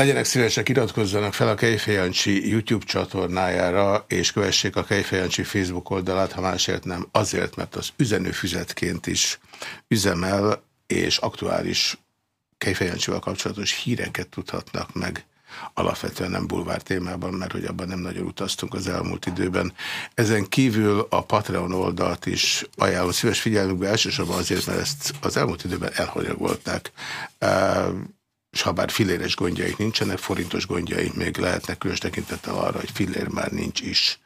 Legyenek szívesek, iratkozzanak fel a Kejfejancsi YouTube csatornájára, és kövessék a Kejfejancsi Facebook oldalát, ha másért nem, azért, mert az üzenőfüzetként is üzemel, és aktuális Kejfejancsival kapcsolatos híreket tudhatnak meg alapvetően nem bulvár témában, mert hogy abban nem nagyon utaztunk az elmúlt időben. Ezen kívül a Patreon oldalt is ajánlom szíves figyelmükbe, elsősorban azért, mert ezt az elmúlt időben elhanyagolták és ha bár filéres gondjaik nincsenek, forintos gondjaik még lehetnek különös tekintettel arra, hogy fillér már nincs is.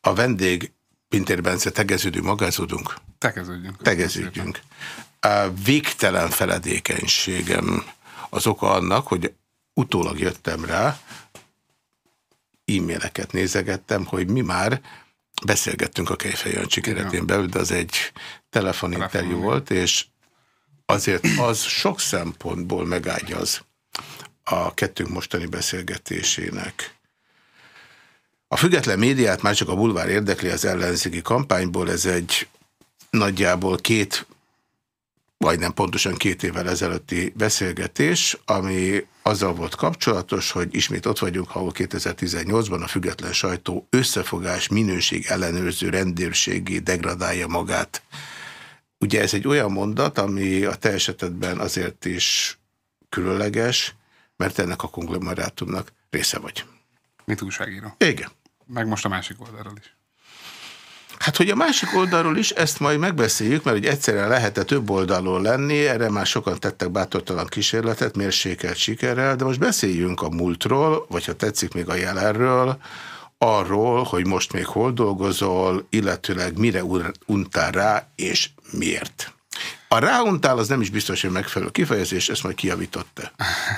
A vendég Pintér Bence, tegeződünk, magázódunk? Tegeződjünk. Tegeződjünk. A végtelen feledékenységem az oka annak, hogy utólag jöttem rá, e-maileket nézegettem, hogy mi már beszélgettünk a Kejfej Jancsi keretén belül, de az egy telefoninterjú volt, és azért az sok szempontból megágyaz a kettőnk mostani beszélgetésének. A független médiát már csak a bulvár érdekli az ellenzéki kampányból, ez egy nagyjából két, majdnem pontosan két évvel ezelőtti beszélgetés, ami azzal volt kapcsolatos, hogy ismét ott vagyunk, ahol 2018-ban a független sajtó összefogás minőség ellenőrző rendőrségé degradálja magát. Ugye ez egy olyan mondat, ami a te esetedben azért is különleges, mert ennek a konglomerátumnak része vagy. Mint újságíró. Igen. Meg most a másik oldalról is. Hát, hogy a másik oldalról is, ezt majd megbeszéljük, mert hogy egyszerűen lehet-e több oldalról lenni, erre már sokan tettek bátortalan kísérletet, mérsékelt sikerrel, de most beszéljünk a múltról, vagy ha tetszik még a jelenről, arról, hogy most még hol dolgozol, illetőleg mire untál rá, és miért. A ráuntál az nem is biztos, hogy megfelelő kifejezés, ezt majd kiavította.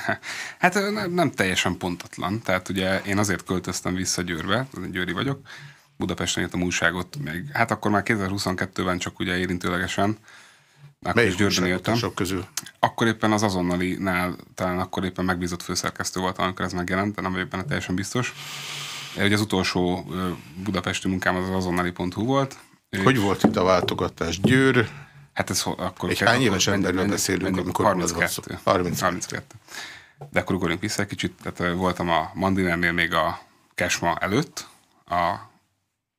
hát nem, nem teljesen pontatlan. Tehát ugye én azért költöztem vissza Győrbe, Győri vagyok, Budapesten írtam újságot, még, hát akkor már 2022-ben csak ugye érintőlegesen. Akkor Melyik is Győrben éltem. Sok közül? Akkor éppen az azonnali-nál, talán akkor éppen megbízott főszerkesztő volt, amikor ez megjelent, de nem vagyok benne teljesen biztos. Ugye az utolsó budapesti munkám az, az azonnali.hu volt. Hogy volt itt a váltogatás? Győr? Hát ez akkor... Egy hány éves emberről beszélünk, amikor 32. 32. 32. De akkor ugorjunk vissza egy kicsit. Tehát voltam a Mandinernél még a Kesma előtt, a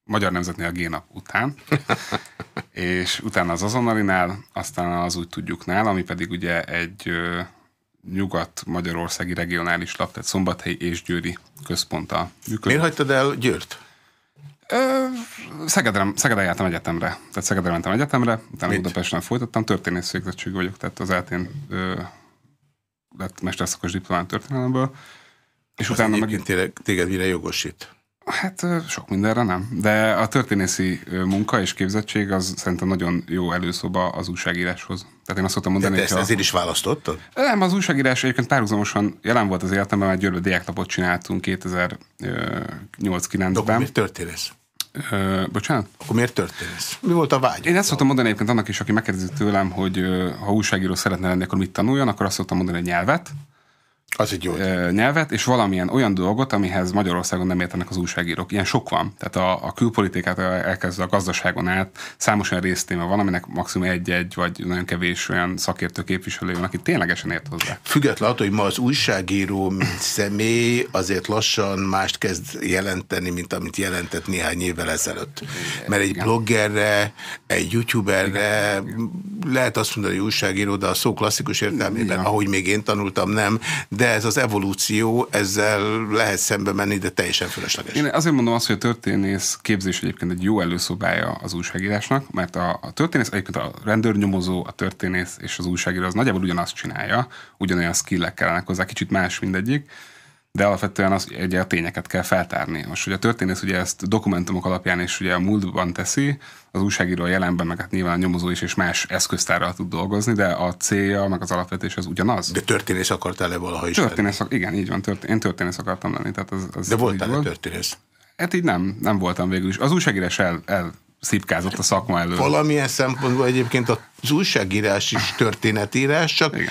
Magyar Nemzetnél a Génap után, és utána az azonnalinál, aztán az úgy tudjuknál, ami pedig ugye egy nyugat-magyarországi regionális lap, tehát Szombathely és Győri központtal működik. Miért hagytad el Győrt? Szegedre, Szegedre jártam egyetemre. Tehát Szegedre mentem egyetemre, utána Mit? Budapesten folytattam, történész végzettség vagyok, tehát az eltén lett mesterszakos diplomán történelemből. És Azt utána meg... téged, téged mire jogosít? Hát sok mindenre nem. De a történészi munka és képzettség az szerintem nagyon jó előszoba az újságíráshoz. Tehát én azt szoktam mondani, De ezt ezért is választottad? Nem, az újságírás egyébként párhuzamosan jelen volt az életemben, mert Győrbe diáknapot csináltunk 2008-9-ben. De miért történész? Ö, bocsánat? Akkor miért történész? Mi volt a vágy? Én ezt szoktam mondani egyébként annak is, aki megkérdezi tőlem, hogy ha újságíró szeretne lenni, akkor mit tanuljon, akkor azt szoktam mondani, hogy nyelvet, az egy jó. nyelvet, és valamilyen olyan dolgot, amihez Magyarországon nem értenek az újságírók. Ilyen sok van. Tehát a, a külpolitikát elkezdve a gazdaságon át számos olyan résztéma van, aminek maximum egy-egy, vagy nagyon kevés olyan szakértő képviselő van, aki ténylegesen ért hozzá. Függetlenül attól, hogy ma az újságíró, személy, azért lassan mást kezd jelenteni, mint amit jelentett néhány évvel ezelőtt. Mert egy Igen. bloggerre, egy youtuberre, Igen. lehet azt mondani, hogy újságíró, de a szó klasszikus értelmében, Igen. ahogy még én tanultam, nem, de ez az evolúció, ezzel lehet szembe menni, de teljesen fölösleges. Én azért mondom azt, hogy a történész képzés egyébként egy jó előszobája az újságírásnak, mert a, a történész, egyébként a rendőrnyomozó, a történész és az újságíró az nagyjából ugyanazt csinálja, ugyanolyan skillek kellenek hozzá, kicsit más mindegyik, de alapvetően az, ugye a tényeket kell feltárni. Most ugye a történész ugye ezt dokumentumok alapján is ugye a múltban teszi, az újságíró a jelenben, meg hát nyilván a nyomozó is, és más eszköztárral tud dolgozni, de a célja, meg az alapvetés az ugyanaz. De történész akartál-e valaha is? Történész, lenni? igen, így van, történ én történész akartam lenni. Tehát az, az de voltál-e volt. történész? Hát így nem, nem voltam végül is. Az újságírás el, el szipkázott a szakma elől. Valamilyen szempontból egyébként az újságírás is történetírás, csak Igen.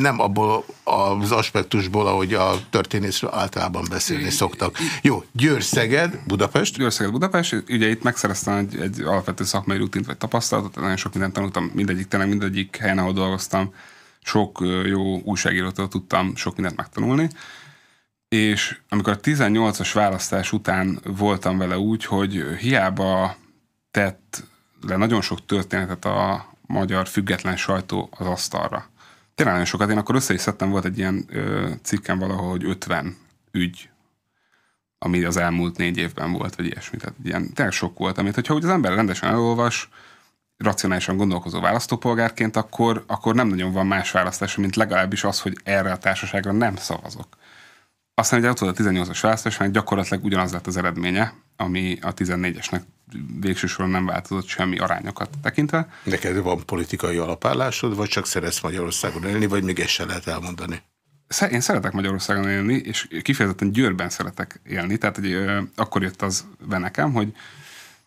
nem abból az aspektusból, ahogy a történészről általában beszélni szoktak. Jó, Győr-Szeged, Budapest. Győr-Szeged, Budapest. Ugye itt megszereztem egy, egy alapvető szakmai rutint vagy tapasztalatot, nagyon sok mindent tanultam, mindegyik, tényleg mindegyik helyen, ahol dolgoztam sok jó újságírótól tudtam sok mindent megtanulni, és amikor a 18-as választás után voltam vele úgy, hogy hiába tett le nagyon sok történetet a magyar független sajtó az asztalra. Tényleg nagyon sokat. Én akkor össze is szedtem, volt egy ilyen cikkem valahol, hogy 50 ügy, ami az elmúlt négy évben volt, vagy ilyesmi. Tehát ilyen tényleg sok volt, amit hogyha úgy az ember rendesen elolvas, racionálisan gondolkozó választópolgárként, akkor, akkor nem nagyon van más választás, mint legalábbis az, hogy erre a társaságra nem szavazok. Aztán ugye ott volt a 18-as választás, gyakorlatilag ugyanaz lett az eredménye, ami a 14-esnek végső soron nem változott semmi arányokat tekintve. Neked van politikai alapállásod, vagy csak szeretsz Magyarországon élni, vagy még ezt se lehet elmondani? Én szeretek Magyarországon élni, és kifejezetten Győrben szeretek élni, tehát hogy, ö, akkor jött az be nekem, hogy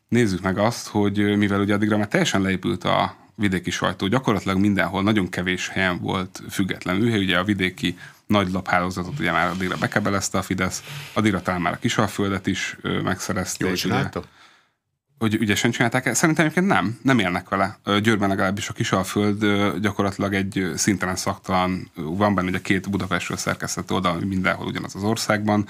nézzük meg azt, hogy mivel ugye addigra már teljesen leépült a vidéki sajtó, gyakorlatilag mindenhol nagyon kevés helyen volt független műhely, ugye a vidéki nagy laphálózatot ugye már addigra bekebelezte a Fidesz, addigra talán már a Kisalföldet is megszerezték. Jól csinálta? Hogy ügyesen csinálták Szerintem egyébként nem, nem élnek vele. Győrben legalábbis a Kisalföld gyakorlatilag egy szintelen szaktalan, van benne ugye két Budapestről szerkesztett oldal, mindenhol ugyanaz az országban,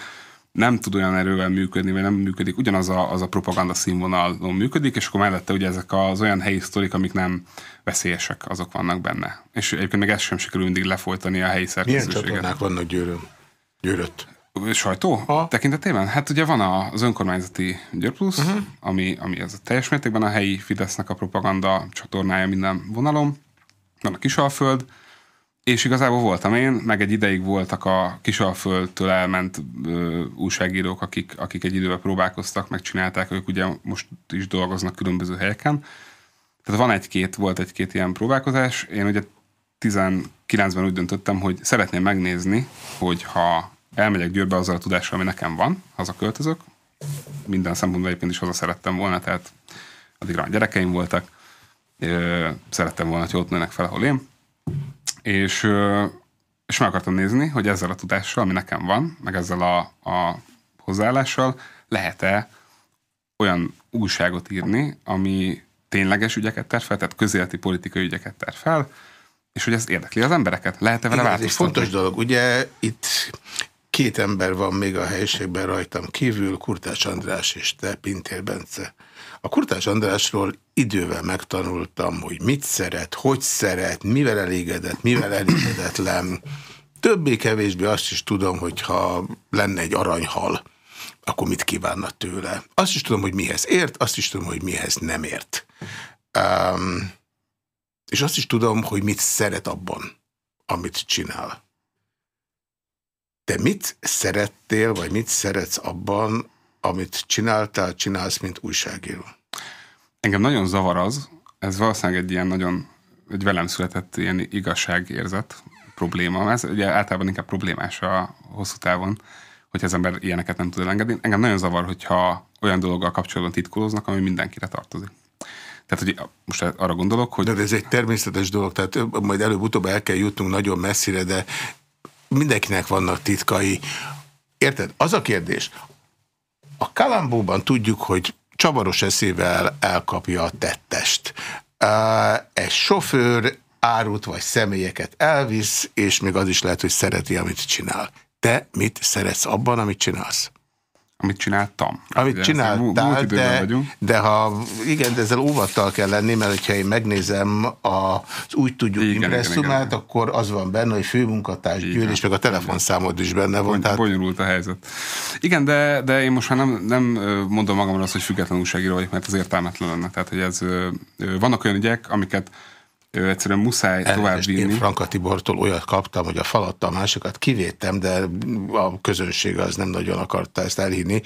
nem tud olyan erővel működni, vagy nem működik, ugyanaz a, az a propaganda színvonalon működik, és akkor mellette ugye ezek az olyan helyi sztorik, amik nem veszélyesek, azok vannak benne. És egyébként meg ezt sem sikerül mindig lefolytani a helyi szerkesztőséget. Milyen csatornák vannak Győrön? Győrött? Sajtó ha. tekintetében? Hát ugye van az önkormányzati Győr Plus, uh-huh. ami, ami ez a teljes mértékben a helyi Fidesznek a propaganda csatornája minden vonalon. Van a Kisalföld, és igazából voltam én, meg egy ideig voltak a Kisalföldtől elment ö, újságírók, akik, akik egy időben próbálkoztak, megcsinálták, ők ugye most is dolgoznak különböző helyeken. Tehát van egy-két, volt egy-két ilyen próbálkozás. Én ugye 19-ben úgy döntöttem, hogy szeretném megnézni, hogy ha elmegyek Győrbe azzal a tudással, ami nekem van, hazaköltözök. Minden szempontból egyébként is haza szerettem volna, tehát addigra a gyerekeim voltak. Szerettem volna, hogy ott nőnek fel, ahol én. És, és meg akartam nézni, hogy ezzel a tudással, ami nekem van, meg ezzel a, a hozzáállással lehet-e olyan újságot írni, ami tényleges ügyeket ter fel, tehát közéleti politikai ügyeket ter fel, és hogy ez érdekli az embereket. Lehet-e vele változtatni? Ez egy fontos dolog. Ugye itt Két ember van még a helyiségben rajtam kívül, Kurtás András és te, Pintér Bence. A Kurtás Andrásról idővel megtanultam, hogy mit szeret, hogy szeret, mivel elégedett, mivel elégedetlen. Többé-kevésbé azt is tudom, hogy ha lenne egy aranyhal, akkor mit kívánna tőle. Azt is tudom, hogy mihez ért, azt is tudom, hogy mihez nem ért. Um, és azt is tudom, hogy mit szeret abban, amit csinál. Te mit szerettél, vagy mit szeretsz abban, amit csináltál, csinálsz, mint újságíró? Engem nagyon zavar az, ez valószínűleg egy ilyen nagyon, egy velem született ilyen igazságérzet probléma. Ez ugye általában inkább problémás a hosszú távon, hogy az ember ilyeneket nem tud elengedni. Engem nagyon zavar, hogyha olyan dologgal kapcsolatban titkolóznak, ami mindenkire tartozik. Tehát, hogy most arra gondolok, hogy... De ez egy természetes dolog, tehát majd előbb-utóbb el kell jutnunk nagyon messzire, de mindenkinek vannak titkai. Érted? Az a kérdés. A Kalambóban tudjuk, hogy csavaros eszével elkapja a tettest. Egy sofőr árut vagy személyeket elvisz, és még az is lehet, hogy szereti, amit csinál. Te mit szeretsz abban, amit csinálsz? Amit csináltam. Amit de csináltál, de, de ha igen, de ezzel óvattal kell lenni, mert hogyha én megnézem az úgy tudjuk impresszumát, akkor az van benne, hogy főmunkatárs gyűl, és meg a telefonszámod is benne van. tehát... Bonyolult a helyzet. Igen, de, de én most már nem, nem mondom magamra azt, hogy független újságíró vagyok, mert az értelmetlen lenne. Tehát, hogy ez, vannak olyan ügyek, amiket ő egyszerűen muszáj tovább vinni. Én Franka Tibortól olyat kaptam, hogy a falatta a másikat kivédtem, de a közönség az nem nagyon akarta ezt elhinni,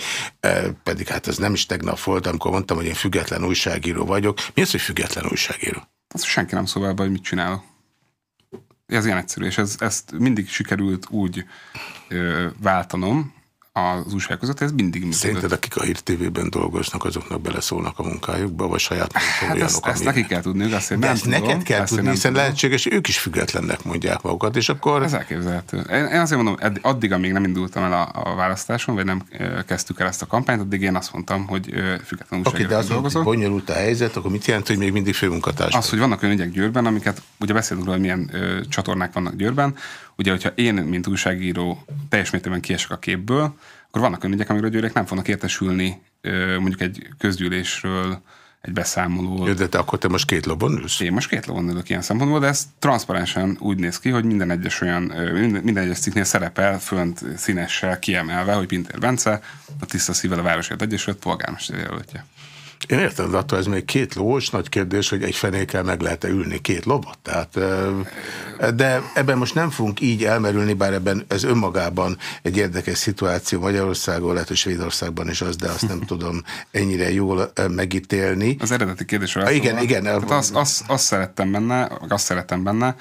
pedig hát ez nem is tegnap volt, amikor mondtam, hogy én független újságíró vagyok. Mi az, hogy független újságíró? Azt senki nem szól hogy mit csinálok. Ez ilyen egyszerű, és ez, ezt mindig sikerült úgy ö, váltanom, az újság között, ez mindig működött. Szerinted akik a Hír TV-ben dolgoznak, azoknak beleszólnak a munkájukba, vagy saját hát olyanok, ezt, ezt neki kell tudni, azt De ezt tudom, neked kell tudni, hiszen tudom. lehetséges, ők is függetlennek mondják magukat, és akkor... Ez elképzelhető. Én, én azért mondom, addig, amíg nem indultam el a, a választáson, vagy nem kezdtük el ezt a kampányt, addig én azt mondtam, hogy független újságíróként okay, de az dolgozok. bonyolult a helyzet, akkor mit jelent, hogy még mindig főmunkatárs? Az, hogy vannak olyan ügyek Győrben, amiket ugye beszélünk róla, hogy milyen ö, csatornák vannak Győrben. Ugye, hogyha én, mint újságíró teljes mértékben kiesek a képből, akkor vannak olyan ügyek, amiről a győrek nem fognak értesülni mondjuk egy közgyűlésről, egy beszámoló. Jó, de te akkor te most két lobon ülsz? Én most két lobon ülök ilyen szempontból, de ez transzparensen úgy néz ki, hogy minden egyes olyan, minden egyes cikknél szerepel fönt színessel kiemelve, hogy Pintér Bence, a Tiszta Szívvel a Városért Egyesület polgármester jelöltje. Én értem, de attól ez még két lós, nagy kérdés, hogy egy fenékkel meg lehet-e ülni két lobot. Tehát, de ebben most nem fogunk így elmerülni, bár ebben ez önmagában egy érdekes szituáció Magyarországon, lehet, hogy Svédországban is az, de azt nem tudom ennyire jól megítélni. Az eredeti kérdésre. Ah, igen, igen. Tehát azt, azt, azt szerettem benne, azt szerettem benne,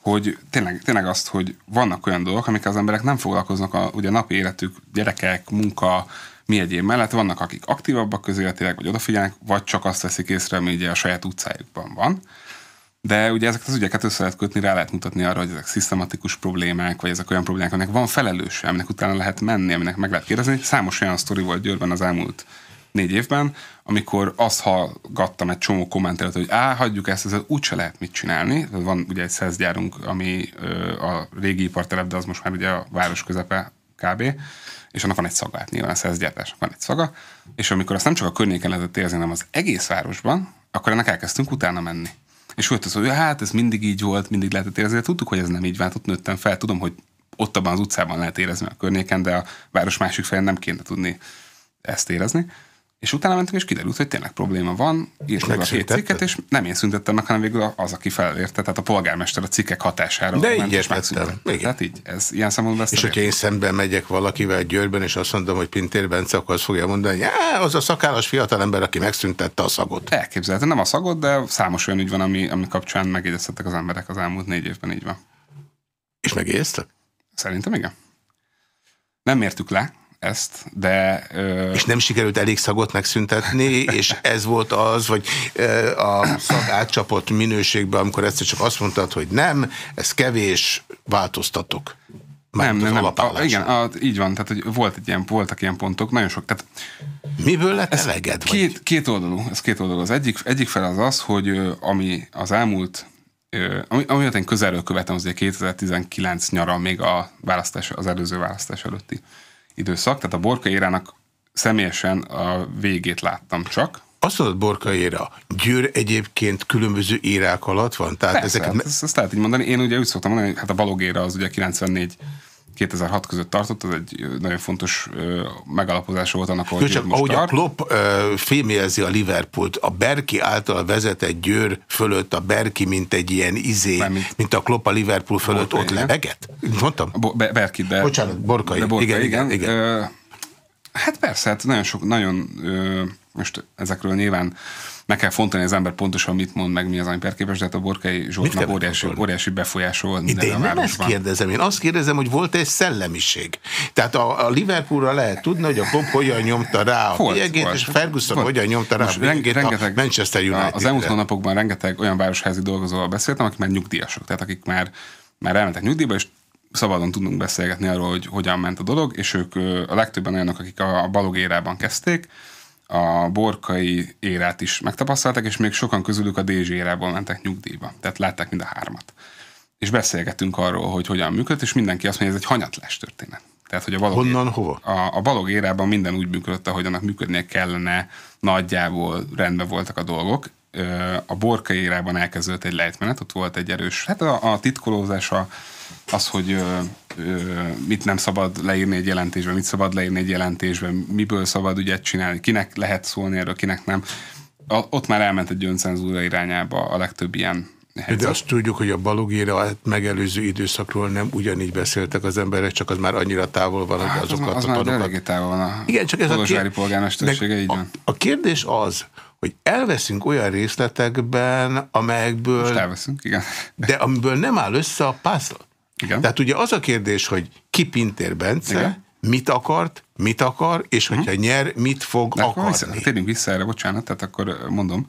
hogy tényleg, tényleg azt, hogy vannak olyan dolgok, amik az emberek nem foglalkoznak a ugye napi életük, gyerekek, munka, mi egyéb mellett vannak, akik aktívabbak közéletileg, vagy odafigyelnek, vagy csak azt veszik észre, ami ugye a saját utcájukban van. De ugye ezeket az ügyeket össze lehet kötni, rá lehet mutatni arra, hogy ezek szisztematikus problémák, vagy ezek olyan problémák, aminek van felelőse, aminek utána lehet menni, aminek meg lehet kérdezni. Számos olyan sztori volt Győrben az elmúlt négy évben, amikor azt hallgattam egy csomó kommentelőt, hogy á, hagyjuk ezt, ez úgyse lehet mit csinálni. Van ugye egy szezgyárunk, ami a régi ipartelep, de az most már ugye a város közepe kb és annak van egy szaga, hát nyilván a szerzgyártásnak van egy szaga, és amikor azt nem csak a környéken lehetett érzni, hanem az egész városban, akkor ennek elkezdtünk utána menni. És volt az, hogy hát ez mindig így volt, mindig lehetett érezni, de tudtuk, hogy ez nem így van, ott nőttem fel, tudom, hogy ott abban az utcában lehet érezni a környéken, de a város másik fején nem kéne tudni ezt érezni. És utána mentünk, és kiderült, hogy tényleg probléma van, írt meg a két cikket, és nem én szüntettem meg, hanem végül az, aki felérte, tehát a polgármester a cikkek hatására. De így értettem. Tehát így, ez ilyen szempontból És hogyha én szemben megyek valakivel Győrben, és azt mondom, hogy Pintér Bence, akkor azt fogja mondani, hogy az a szakállas fiatalember, aki megszüntette a szagot. Elképzelhető, nem a szagot, de számos olyan ügy van, ami, ami kapcsán megjegyeztettek az emberek az elmúlt négy évben, így van. És megjegyeztek? Szerintem igen. Nem mértük le, ezt, de... Ö... És nem sikerült elég szagot megszüntetni, és ez volt az, hogy a szag átcsapott minőségben, amikor egyszer csak azt mondtad, hogy nem, ez kevés, változtatok. nem, nem, nem. A, igen, a, így van, tehát hogy volt egy ilyen, voltak ilyen pontok, nagyon sok. Tehát, Miből lett ez eleged? Két, vagy? két oldalú, ez két oldalú. Az egyik, egyik fel az az, hogy ami az elmúlt ami, ami én közelről követem, az 2019 nyara még a választás, az előző választás előtti időszak, tehát a Borka érának személyesen a végét láttam csak. Azt mondod, Borka éra, Győr egyébként különböző érák alatt van? Tehát Persze, ezeket... hát ezt, ezt lehet így mondani. Én ugye úgy szoktam mondani, hogy hát a Balog éra az ugye 94 2006 között tartott, az egy nagyon fontos megalapozása volt annak, hogy csak, most ahogy tart. a Klopp fémjelzi a Liverpoolt, a Berki által vezetett Győr fölött a Berki, mint egy ilyen izé, mint, mint a Klopp a Liverpool fölött Borkai, ott leveget? Mondtam? Bo Be Berki, de... Bocsánat, Borkai. De Borkai igen, igen. igen. igen. Ö, hát persze, hát nagyon sok, nagyon ö, most ezekről nyilván meg kell fontolni az ember pontosan mit mond, meg mi az, ami perképes, de hát a Borkai Zsoltnak óriási, óriási befolyása volt minden Én nem ezt kérdezem, én azt kérdezem, hogy volt egy szellemiség. Tehát a, a Liverpoolra lehet tudni, hogy a Klopp hogyan nyomta rá a bélyegét, és Ferguson volt. hogyan nyomta rá Most a bélyegét rengeteg, a Manchester United. Az elmúlt hónapokban rengeteg olyan városházi dolgozóval beszéltem, akik már nyugdíjasok, tehát akik már, már elmentek nyugdíjba, és szabadon tudunk beszélgetni arról, hogy hogyan ment a dolog, és ők a legtöbben olyanok, akik a balog érában kezdték, a borkai érát is megtapasztalták, és még sokan közülük a DZ érából mentek nyugdíjba. Tehát látták mind a hármat. És beszélgettünk arról, hogy hogyan működött, és mindenki azt mondja, hogy ez egy hanyatlás történet. Tehát, hogy a balog Honnan, ér, hova? A, a balog érában minden úgy működött, ahogy annak működnie kellene, nagyjából rendben voltak a dolgok. A borkai érában elkezdődött egy lejtmenet, ott volt egy erős, hát a, a titkolózása, az, hogy mit nem szabad leírni egy jelentésben, mit szabad leírni egy jelentésben, miből szabad ügyet csinálni, kinek lehet szólni erről, kinek nem. A, ott már elment egy öncenzúra irányába a legtöbb ilyen helyzet. De azt tudjuk, hogy a balogéra megelőző időszakról nem ugyanígy beszéltek az emberek, csak az már annyira távol van, hogy hát, azokat az, az a tanokat... távol van a Igen, csak ez a, kér... polgármestersége, így van. A, a kérdés az, hogy elveszünk olyan részletekben, amelyekből... Most elveszünk, igen. De amiből nem áll össze a pászlat. Igen. Tehát ugye az a kérdés, hogy ki Pintér Bence, Igen. mit akart, mit akar, és hogyha hmm. nyer, mit fog De akarni. Vissza, térjünk vissza erre, bocsánat, tehát akkor mondom.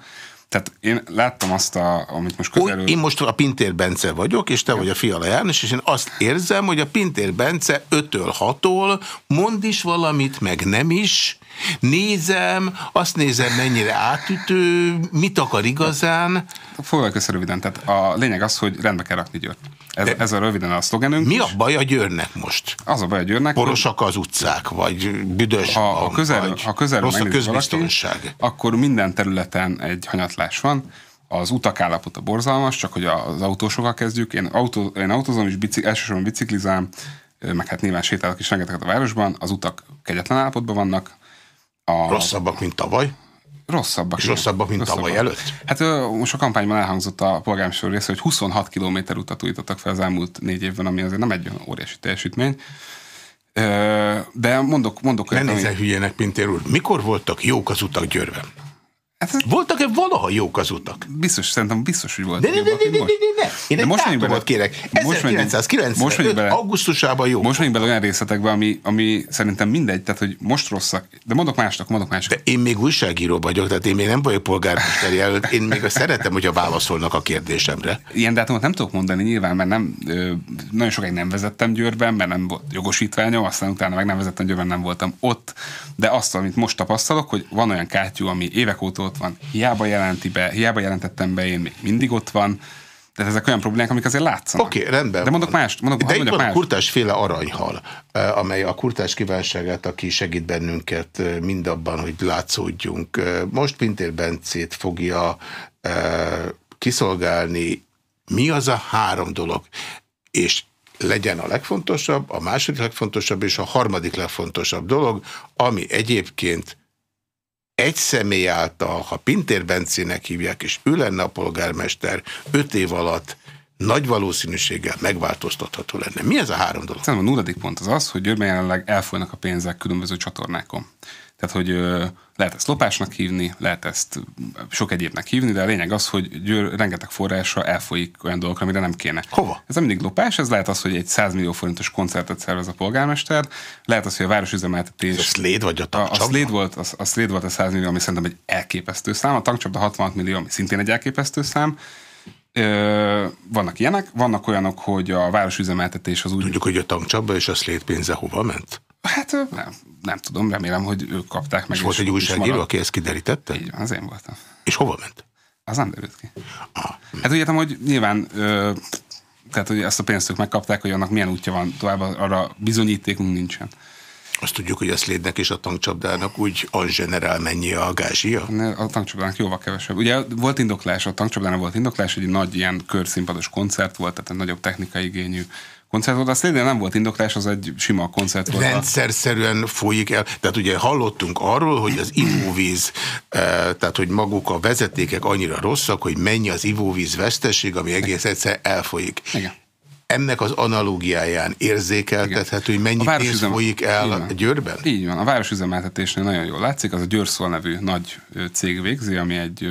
Tehát én láttam azt, a, amit most közelről... Én most a Pintér Bence vagyok, és te ja. vagy a Fiala János, és én azt érzem, hogy a Pintér Bence 5-től 6-tól mond is valamit, meg nem is, Nézem, azt nézem, mennyire átütő, mit akar igazán. Foglaljuk össze röviden. Tehát a lényeg az, hogy rendbe kell rakni Győrt. Ez, ez a röviden a szlogenünk. Mi a baj a Győrnek most? Az a baj a Győrnek. Porosak az utcák, vagy büdös ha, ha közel, vagy ha közelről rossz a közbiztonság. Valaki, akkor minden területen egy hanyatlás van. Az utak állapota borzalmas, csak hogy az autósokkal kezdjük. Én, autó, én autózom és bicik, elsősorban biciklizám, meg hát nyilván sétálok is rengeteget a városban. Az utak kegyetlen állapotban vannak a... Rosszabbak, mint tavaly? Rosszabbak. És rosszabbak, mint rosszabbak. tavaly előtt? Hát most a kampányban elhangzott a polgármester része, hogy 26 km utat újítottak fel az elmúlt négy évben, ami azért nem egy óriási teljesítmény. De mondok, mondok... Ne nézzen ami... hülyének, Pintér úr. Mikor voltak jók az utak Győrben? Hát, Voltak-e valaha jók az utak? Biztos, szerintem biztos, hogy voltak. De, de, de, de, de, de, de. Én de most bele, kérek. 1995 bele, augusztusában jó. Most menjünk bele olyan részletekbe, ami, ami szerintem mindegy, tehát hogy most rosszak. De mondok másnak, mondok másnak. De én még újságíró vagyok, tehát én még nem vagyok polgármesteri előtt. Én még szeretem, hogyha válaszolnak a kérdésemre. Ilyen dátumot nem tudok mondani nyilván, mert nem, nagyon sokáig nem vezettem Győrben, mert nem volt jogosítványom, aztán utána meg nem vezettem Győrben, nem voltam ott. De azt, amit most tapasztalok, hogy van olyan kátyú, ami évek óta ott van. Hiába jelenti be, hiába jelentettem be, én még mindig ott van. Tehát ezek olyan problémák, amik azért látszanak. Oké, okay, rendben. De mondok más. Mondok, De itt van más. a kurtás féle aranyhal, eh, amely a kurtás kívánságát, aki segít bennünket eh, mindabban, hogy látszódjunk. Eh, most Pintér Bencét fogja kiszolgálni. Mi az a három dolog? És legyen a legfontosabb, a második legfontosabb és a harmadik legfontosabb dolog, ami egyébként egy személy által, ha Pintér Bencének hívják, és ő lenne a polgármester, öt év alatt nagy valószínűséggel megváltoztatható lenne. Mi ez a három dolog? Szerintem a nulladik pont az az, hogy Győrben jelenleg elfolynak a pénzek különböző csatornákon. Tehát, hogy lehet ezt lopásnak hívni, lehet ezt sok egyébnek hívni, de a lényeg az, hogy Győr rengeteg forrása elfolyik olyan dolgokra, amire nem kéne. Hova? Ez nem mindig lopás, ez lehet az, hogy egy 100 millió forintos koncertet szervez a polgármester, lehet az, hogy a városüzemeltetés... Ez a Szléd vagy a tankcsapda? A, a Szléd volt, a, a Szléd volt a 100 millió, ami szerintem egy elképesztő szám, a tankcsapda 66 millió, ami szintén egy elképesztő szám, Ö, vannak ilyenek, vannak olyanok, hogy a városüzemeltetés az úgy... Tudjuk, hogy a tankcsapba és a szlét pénze hova ment? Hát nem, nem tudom, remélem, hogy ők kapták meg. És volt egy újságíró, aki ezt kiderítette? Így van, az én voltam. És hova ment? Az nem derült ki. Ah. Hát úgy értem, hogy nyilván ö, tehát, hogy ezt a pénzt ők megkapták, hogy annak milyen útja van tovább, arra bizonyítékunk nincsen. Azt tudjuk, hogy a Szlédnek és a tankcsapdának úgy az generál mennyi a gázsia? A tankcsapdának jóval kevesebb. Ugye volt indoklás, a tankcsapdának volt indoklás, egy nagy ilyen körszínpados koncert volt, tehát egy nagyobb technikai igényű koncert volt, azt nem volt indoklás, az egy sima koncert volt. Rendszerszerűen folyik el, tehát ugye hallottunk arról, hogy az ivóvíz, eh, tehát hogy maguk a vezetékek annyira rosszak, hogy mennyi az ivóvíz veszteség, ami egész egyszer elfolyik. Igen. Ennek az analógiáján érzékeltethető, hogy mennyi pénz folyik el a Győrben? Így van, a városüzemeltetésnél nagyon jól látszik, az a Győrszol nevű nagy cég végzi, ami egy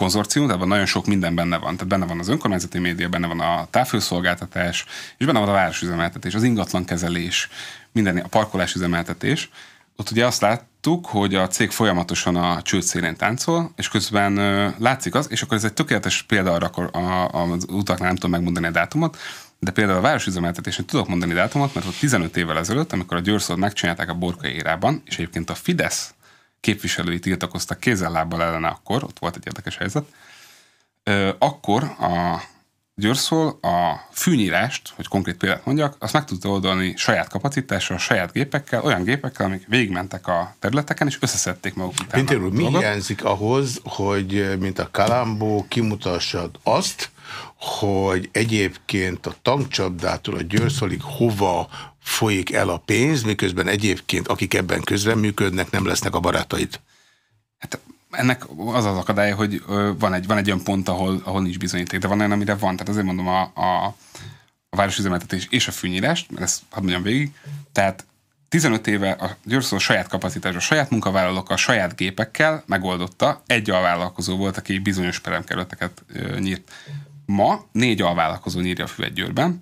konzorcium, tehát nagyon sok minden benne van. Tehát benne van az önkormányzati média, benne van a távfőszolgáltatás, és benne van a városüzemeltetés, az ingatlankezelés, minden, a parkolásüzemeltetés. Ott ugye azt láttuk, hogy a cég folyamatosan a csőd szélén táncol, és közben látszik az, és akkor ez egy tökéletes példa arra, akkor az utaknál nem tudom megmondani a dátumot, de például a városüzemeltetésen tudok mondani dátumot, mert ott 15 évvel ezelőtt, amikor a Győrszót megcsinálták a Borkai érában, és egyébként a Fidesz képviselői tiltakoztak kézzel-lábbal ellene akkor, ott volt egy érdekes helyzet, akkor a Győrszól a fűnyírást, hogy konkrét példát mondjak, azt meg tudta oldani saját kapacitással, saját gépekkel, olyan gépekkel, amik végigmentek a területeken, és összeszedték maguk után. Mint mi hiányzik ahhoz, hogy mint a Kalambó kimutassad azt, hogy egyébként a tankcsapdától a Győrszolig hova folyik el a pénz, miközben egyébként akik ebben közreműködnek, nem lesznek a barátaid? Hát ennek az az akadálya, hogy van egy, van egy olyan pont, ahol, ahol nincs bizonyíték, de van olyan, amire van. Tehát azért mondom a, a, a városüzemeltetés és a fűnyírást, mert ezt hadd mondjam végig. Tehát 15 éve a Győrszó saját kapacitás, a saját munkavállalókkal, saját gépekkel megoldotta. Egy alvállalkozó volt, aki bizonyos peremkerületeket nyírt. Ma négy alvállalkozó nyírja a füvet Győrben,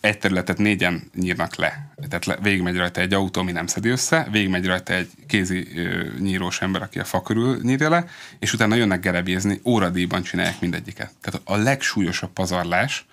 egy területet négyen nyírnak le. Tehát le, végigmegy rajta egy autó, ami nem szedi össze, végigmegy rajta egy kézi ö, nyírós ember, aki a fa körül nyírja le, és utána jönnek gerebézni, óradíjban csinálják mindegyiket. Tehát a legsúlyosabb pazarlás,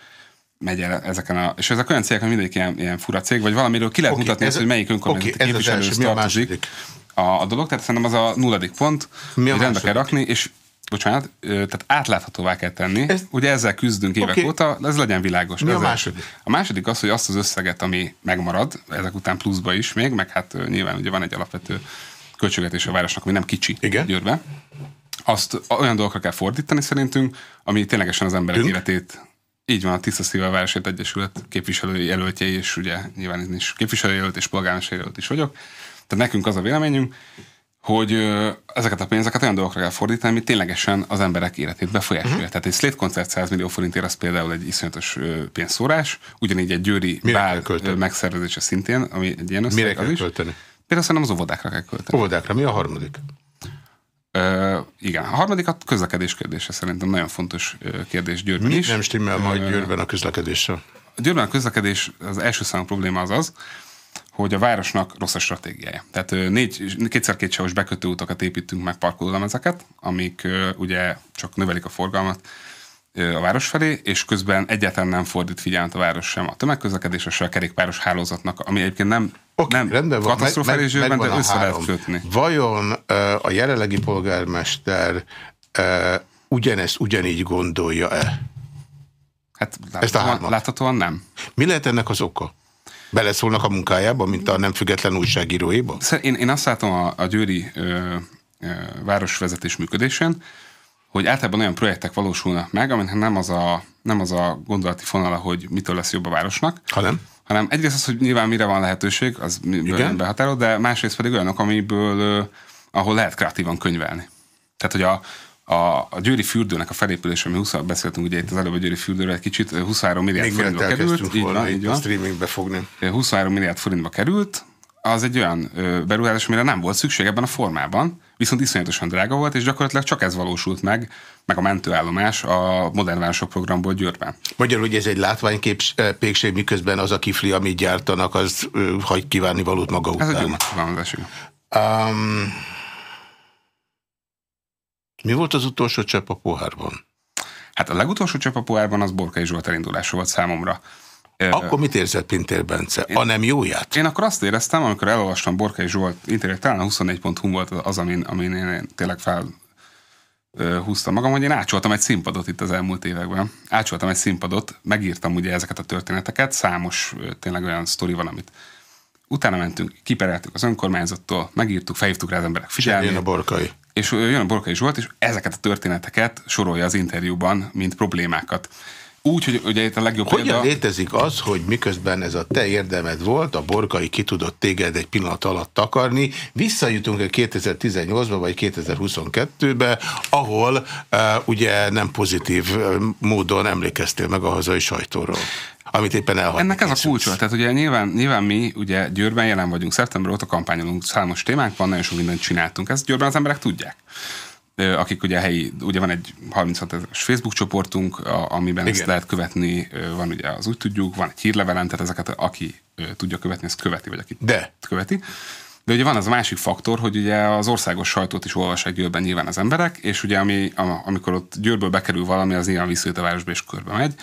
megy el ezeken a... És ezek olyan cégek, hogy mindegyik ilyen, ilyen fura cég, vagy valamiről ki lehet okay, mutatni ezt, hogy melyik önkormányzati okay, képviselőhöz tartozik a, a dolog. Tehát szerintem az a nulladik pont, Mi hogy rendbe kell rakni, és bocsánat, tehát átláthatóvá kell tenni. Ez... Ugye ezzel küzdünk évek okay. óta, ez legyen világos. Mi a második? A második az, hogy azt az összeget, ami megmarad, ezek után pluszba is még, meg hát nyilván ugye van egy alapvető költségvetés a városnak, ami nem kicsi Igen? Győrbe, azt olyan dolgokra kell fordítani szerintünk, ami ténylegesen az emberek Dünk? életét így van, a Tiszta Szívvel Városért Egyesület képviselői jelöltjei, és ugye nyilván én is képviselőjelölt és polgármester jelölt is vagyok. Tehát nekünk az a véleményünk, hogy ezeket a pénzeket olyan dolgokra kell fordítani, ami ténylegesen az emberek életét befolyásolja. Uh-huh. Tehát egy Slate koncert 100 millió forintért az például egy iszonyatos pénzszórás, ugyanígy egy győri Mire bál megszervezése szintén, ami egy ilyen összeg, Mire kell is. költeni? Például szerintem az óvodákra kell költeni. Óvodákra, mi a harmadik? Ö, igen, a harmadik a közlekedés kérdése szerintem nagyon fontos kérdés Győrben Mi is. nem stimmel majd Győrben a közlekedéssel? A Győrben a közlekedés az első számú probléma az az, hogy a városnak rossz a stratégiája. Tehát négy, kétszer két sávos építünk meg parkolólemezeket, amik ugye csak növelik a forgalmat a város felé, és közben egyáltalán nem fordít figyelmet a város sem a tömegközlekedésre, sem a kerékpáros hálózatnak, ami egyébként nem, okay, nem rendben van, katasztrofális meg, meg, de össze lehet kötni. Vajon a jelenlegi polgármester ugyanezt ugyanígy gondolja-e? Hát láthatóan, láthatóan nem. Mi lehet ennek az oka? Beleszólnak a munkájába, mint a nem független újságíróiba? Én, én azt látom a, a győri ö, ö, városvezetés működésén, hogy általában olyan projektek valósulnak meg, aminek nem az a, nem az a gondolati fonala, hogy mitől lesz jobb a városnak, hanem, hanem egyrészt az, hogy nyilván mire van lehetőség, az behatárol, de másrészt pedig olyanok, amiből, ahol lehet kreatívan könyvelni. Tehát, hogy a, a, a Győri fürdőnek a felépülése, ami 20, beszéltünk ugye itt az előbb a Győri fürdőről egy kicsit, 23 milliárd Még forintba került. Így van, így van. Streamingbe fogni. 23 milliárd forintba került, az egy olyan beruházás, amire nem volt szükség ebben a formában, viszont iszonyatosan drága volt, és gyakorlatilag csak ez valósult meg, meg a mentőállomás a Modern Városok programból Győrben. Magyarul, hogy ez egy látványképség, miközben az a kifli, amit gyártanak, az hagy kívánni valót maga után. Ez egy jó um, mi volt az utolsó csepp a pohárban? Hát a legutolsó csepp a pohárban az Borkai Zsolt elindulása volt számomra. Akkor mit érzett Pintér Bence? Én, a nem jóját? Én akkor azt éreztem, amikor elolvastam Borkai Zsolt interjút, talán a 24.hu volt az, amin, amin én tényleg fel húztam magam, hogy én ácsoltam egy színpadot itt az elmúlt években. Ácsoltam egy színpadot, megírtam ugye ezeket a történeteket, számos tényleg olyan sztori van, amit utána mentünk, kipereltük az önkormányzattól, megírtuk, felhívtuk rá az emberek figyelmét. a Borkai és jön a Borkai Zsolt, és ezeket a történeteket sorolja az interjúban, mint problémákat. Úgy, hogy ugye itt a legjobb Hogyan példa... létezik az, hogy miközben ez a te érdemed volt, a Borkai ki tudott téged egy pillanat alatt takarni, visszajutunk a 2018-ba vagy 2022-be, ahol uh, ugye nem pozitív módon emlékeztél meg a hazai sajtóról amit éppen elhagynak. Ennek ez a kulcsa. Tehát ugye nyilván, nyilván mi ugye Győrben jelen vagyunk, szeptember óta kampányolunk, számos témánk van, nagyon sok mindent csináltunk. Ezt Győrben az emberek tudják akik ugye helyi, ugye van egy 36 ezeres Facebook csoportunk, amiben Igen. ezt lehet követni, van ugye az úgy tudjuk, van egy hírlevelem, tehát ezeket aki tudja követni, ezt követi, vagy aki De. követi. De ugye van az a másik faktor, hogy ugye az országos sajtót is olvassák Győrben nyilván az emberek, és ugye ami, amikor ott Győrből bekerül valami, az nyilván visszajött a városba és körbe megy.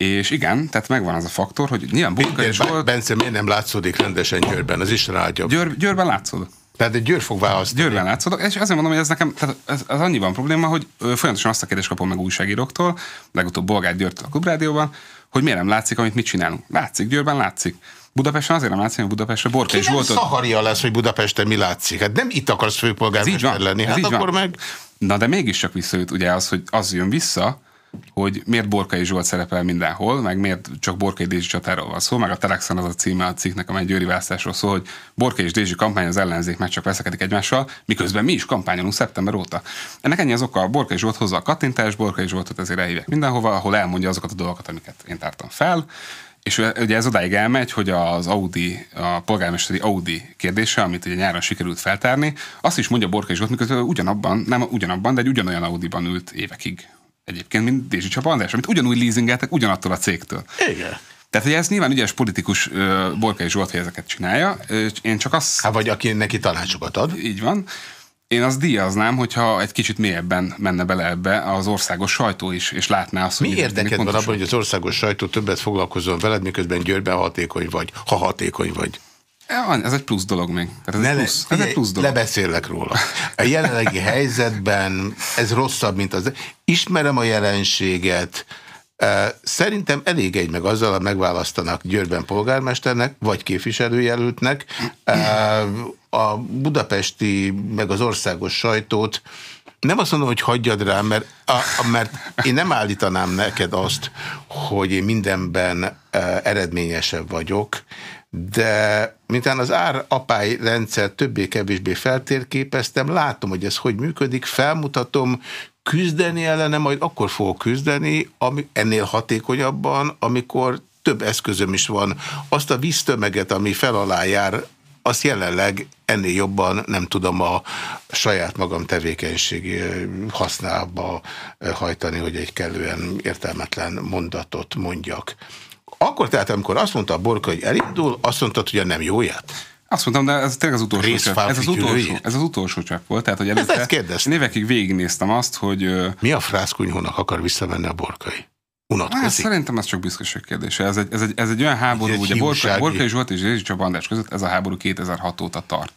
És igen, tehát megvan az a faktor, hogy nyilván Burka is volt... Bence, miért nem látszódik rendesen Győrben? Az is rágya. Győr, Győrben látszódik. Tehát egy Győr fog választani. Győrben látszódok, és azért mondom, hogy ez nekem, tehát ez, ez annyiban probléma, hogy folyamatosan azt a kérdést kapom meg újságíróktól, legutóbb Bolgár Győrtől a Klubrádióban, hogy miért nem látszik, amit mit csinálunk. Látszik, Győrben látszik. Budapesten azért nem látszik, hogy Budapestre Borka is volt. Szaharia lesz, hogy Budapesten mi látszik. Hát nem itt akarsz főpolgármester lenni. Hát akkor van. meg... Na de mégiscsak visszajött ugye az, hogy az jön vissza, hogy miért Borkai Zsolt szerepel mindenhol, meg miért csak Borkai Dézsi csatáról van szó, meg a Telexen az a címe a cikknek, amely Győri választásról szól, hogy Borkai és Dézsi kampány az ellenzék meg csak veszekedik egymással, miközben mi is kampányolunk szeptember óta. Ennek ennyi az oka, Borkai Zsolt hozza a kattintás, Borkai Zsoltot ezért elhívják mindenhova, ahol elmondja azokat a dolgokat, amiket én tártam fel, és ugye ez odáig elmegy, hogy az Audi, a polgármesteri Audi kérdése, amit ugye nyáron sikerült feltárni, azt is mondja Borkai Zsolt, miközben ugyanabban, nem ugyanabban, de egy ugyanolyan Audiban ült évekig egyébként, mint Dézsi Csaba András, amit ugyanúgy leasingeltek ugyanattól a cégtől. Igen. Tehát, hogy ez nyilván ügyes politikus uh, Borkai Zsolt, hogy ezeket csinálja. Én csak azt... Hát vagy aki neki tanácsokat ad. Így van. Én azt díjaznám, hogyha egy kicsit mélyebben menne bele ebbe az országos sajtó is, és látná azt, hogy... Mi érdeked van abban, hogy az országos sajtó többet foglalkozom veled, miközben Győrben hatékony vagy, ha hatékony vagy? Ez egy plusz dolog még. Tehát ez, ne, egy plusz, ez egy plusz dolog. Lebeszélek róla. A jelenlegi helyzetben ez rosszabb, mint az... Ismerem a jelenséget, Szerintem elég egy meg azzal, hogy megválasztanak Győrben polgármesternek, vagy képviselőjelöltnek. A budapesti, meg az országos sajtót nem azt mondom, hogy hagyjad rá, mert, a, mert én nem állítanám neked azt, hogy én mindenben eredményesebb vagyok, de mintán az ár apály rendszer többé-kevésbé feltérképeztem, látom, hogy ez hogy működik, felmutatom, küzdeni ellene, majd akkor fogok küzdeni, ami ennél hatékonyabban, amikor több eszközöm is van. Azt a víztömeget, ami fel alá jár, azt jelenleg ennél jobban nem tudom a saját magam tevékenység használba hajtani, hogy egy kellően értelmetlen mondatot mondjak. Akkor tehát, amikor azt mondta a Borka, hogy elindul, azt mondtad, hogy a nem jóját? Azt mondtam, de ez tényleg az utolsó csepp. Ez az utolsó, ez az utolsó csepp volt. Tehát, hogy előtte, ezt kérdeztem. Évekig végignéztem azt, hogy... Mi a frászkunyhónak akar visszamenni a borkai? Unatkozik. Hát, szerintem ez csak büszkeség kérdése. Ez egy, ez egy, ez egy olyan háború, egy ugye Borkai, Borkai Zsolt és Rézsi Csaba András között ez a háború 2006 óta tart.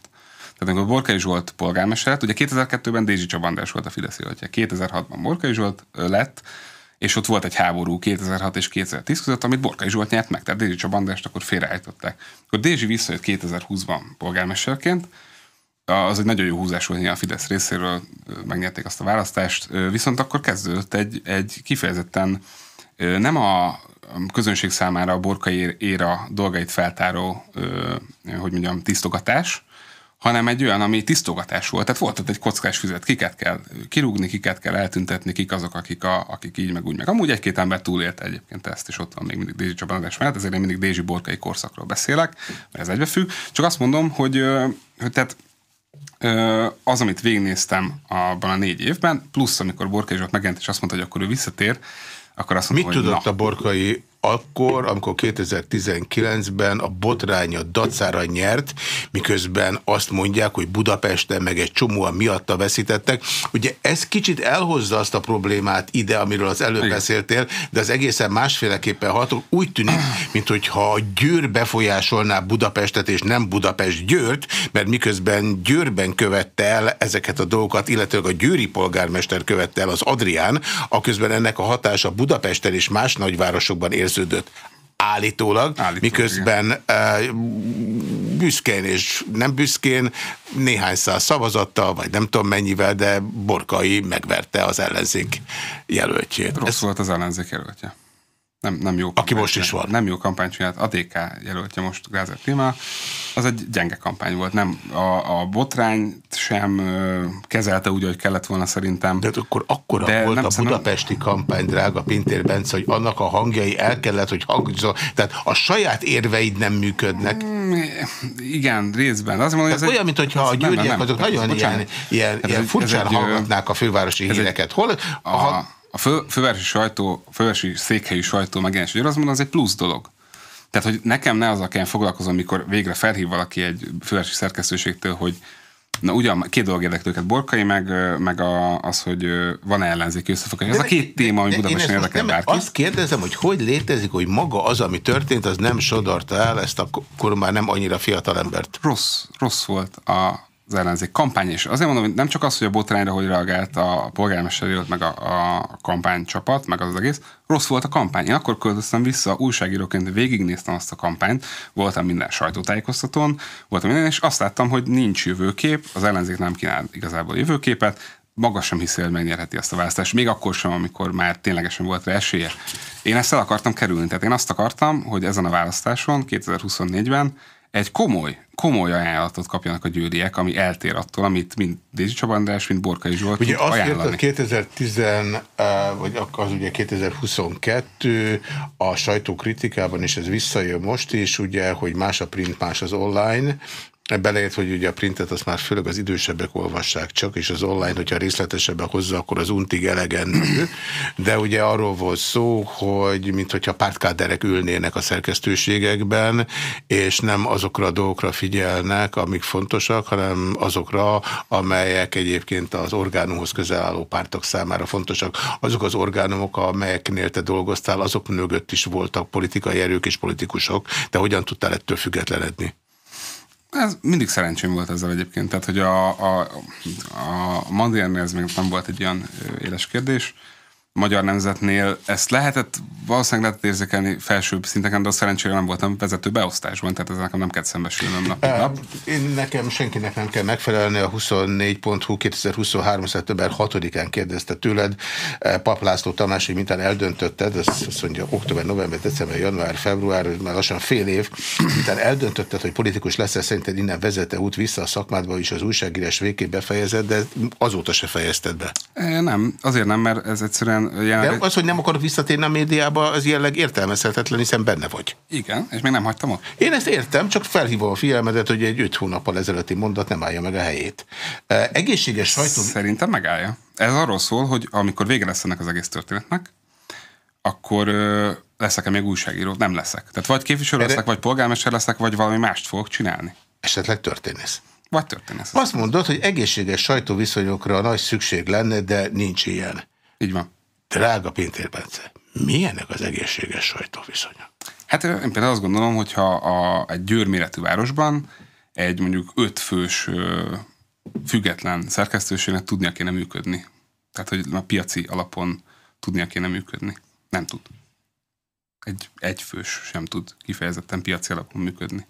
Tehát amikor Borkai Zsolt polgármester lett, ugye 2002-ben Dézsi Csaba András volt a Fidesz 2006-ban Borkai Zsolt lett, és ott volt egy háború 2006 és 2010 között, amit Borkai Zsolt nyert meg, tehát Dézsi Csabandást akkor félreállították. Akkor Dézsi visszajött 2020-ban polgármesterként, az egy nagyon jó húzás volt a Fidesz részéről, megnyerték azt a választást, viszont akkor kezdődött egy, egy kifejezetten nem a közönség számára a borkai éra dolgait feltáró, hogy mondjam, tisztogatás, hanem egy olyan, ami tisztogatás volt. Tehát volt ott egy kockás füzet, kiket kell kirúgni, kiket kell eltüntetni, kik azok, akik, a, akik így meg úgy meg. Amúgy egy-két ember túlélte egyébként ezt, és ott van még mindig Dézsi Csabanadás mellett, ezért én mindig Dézsi Borkai korszakról beszélek, mert ez egybefügg. Csak azt mondom, hogy, hogy tehát az, amit végignéztem abban a négy évben, plusz amikor Borkai Zsolt megjelent, és azt mondta, hogy akkor ő visszatér, akkor azt mondta, Mit hogy tudott na, a Borkai akkor, amikor 2019-ben a botránya dacára nyert, miközben azt mondják, hogy Budapesten meg egy csomóan miatta veszítettek. Ugye ez kicsit elhozza azt a problémát ide, amiről az előbb Igen. beszéltél, de az egészen másféleképpen ható. Úgy tűnik, mintha a Győr befolyásolná Budapestet, és nem Budapest Győrt, mert miközben Győrben követte el ezeket a dolgokat, illetve a győri polgármester követte el az Adrián, aközben ennek a hatása Budapesten és más nagyvárosokban érzi érződött állítólag, állítólag miközben uh, büszkén és nem büszkén néhány száz szavazattal, vagy nem tudom mennyivel, de Borkai megverte az ellenzék jelöltjét. Rossz Ez... volt az ellenzék jelöltje nem, nem jó Aki most is van. Nem jó kampány csinált. A DK jelöltje most Grázer Klima. Az egy gyenge kampány volt. Nem, a, a botrányt sem ö, kezelte úgy, hogy kellett volna szerintem. De akkor akkora De volt nem, a budapesti nem... kampány, drága Pintér Bence, hogy annak a hangjai el kellett, hogy hangzol. Tehát a saját érveid nem működnek. Mm, igen, részben. Azt mondom, ez olyan, mintha a győriek azok nagyon ilyen, ilyen, ilyen furcsán hallgatnák a fővárosi híreket. Hol? A, a, a fő, fővárosi sajtó, a fővárosi székhelyi sajtó megjelenés, hogy azt mondom, az egy plusz dolog. Tehát, hogy nekem ne azzal kell foglalkozom, amikor végre felhív valaki egy fővárosi szerkesztőségtől, hogy Na ugyan, két dolog érdekli őket, Borkai, meg, meg a, az, hogy van-e ellenzéki összefogás. Ez a két téma, ami Budapesten érdekel bárki. Azt kérdezem, hogy hogy létezik, hogy maga az, ami történt, az nem sodorta el ezt a akkor már nem annyira fiatal embert. Rossz, rossz volt a, az ellenzék kampány is. Azért mondom, hogy nem csak az, hogy a botrányra hogy reagált a polgármester, meg a, a kampánycsapat, meg az, az egész, rossz volt a kampány. Én akkor költöztem vissza, újságíróként végignéztem azt a kampányt, voltam minden sajtótájékoztatón, voltam minden, és azt láttam, hogy nincs jövőkép, az ellenzék nem kínál igazából jövőképet, maga sem hiszi, hogy megnyerheti azt a választást, még akkor sem, amikor már ténylegesen volt rá esélye. Én ezt el akartam kerülni, tehát én azt akartam, hogy ezen a választáson 2024-ben egy komoly, komoly ajánlatot kapjanak a győriek, ami eltér attól, amit mind Dézsi Csaba András, mind Borkai Zsolt Ugye azt ajánlani. 2010, vagy az ugye 2022 a sajtókritikában, és ez visszajön most is, ugye, hogy más a print, más az online, Beleért, hogy ugye a printet azt már főleg az idősebbek olvassák csak, és az online, hogyha részletesebben hozza, akkor az untig elegendő. De ugye arról volt szó, hogy mintha pártkáderek ülnének a szerkesztőségekben, és nem azokra a dolgokra figyelnek, amik fontosak, hanem azokra, amelyek egyébként az orgánumhoz közel álló pártok számára fontosak. Azok az orgánumok, amelyeknél te dolgoztál, azok mögött is voltak politikai erők és politikusok, de hogyan tudtál ettől függetlenedni? Ez mindig szerencsém volt ezzel egyébként, tehát hogy a, a, a Mandiernél ez még nem volt egy olyan éles kérdés, magyar nemzetnél ezt lehetett, valószínűleg lehetett érzékelni felsőbb szinteken, de szerencsére nem voltam vezető beosztásban, tehát ez nekem nem kell szembesülnöm nap, nap. Én nekem senkinek nem kell megfelelni, a 24.hu 2023. szeptember 6-án kérdezte tőled, Pap László Tamás, hogy mintán eldöntötted, azt, mondja október, november, december, január, február, már lassan fél év, mintán eldöntötted, hogy politikus lesz, szerinted innen vezette út vissza a szakmádba is az újságírás végképp befejezed, de azóta se fejezted be. Nem, azért nem, mert ez egyszerűen jelenleg... De az, hogy nem akarok visszatérni a médiába, az jelleg értelmezhetetlen, hiszen benne vagy. Igen, és még nem hagytam ott. Én ezt értem, csak felhívom a figyelmedet, hogy egy öt hónappal ezelőtti mondat nem állja meg a helyét. Egészséges sajtó... Szerintem megállja. Ez arról szól, hogy amikor vége lesz ennek az egész történetnek, akkor leszek-e még újságíró? Nem leszek. Tehát vagy képviselő Erre... leszek, vagy polgármester leszek, vagy valami mást fogok csinálni. Esetleg történész. Vagy történész. Azt mondod, hogy egészséges sajtóviszonyokra nagy szükség lenne, de nincs ilyen. Így van. Drága Pintér Bence, milyenek az egészséges sajtóviszonyok? Hát én például azt gondolom, hogyha a, egy győrméretű városban egy mondjuk ötfős független szerkesztőségnek tudnia kéne működni. Tehát, hogy a piaci alapon tudnia kéne működni. Nem tud. Egy egyfős sem tud kifejezetten piaci alapon működni.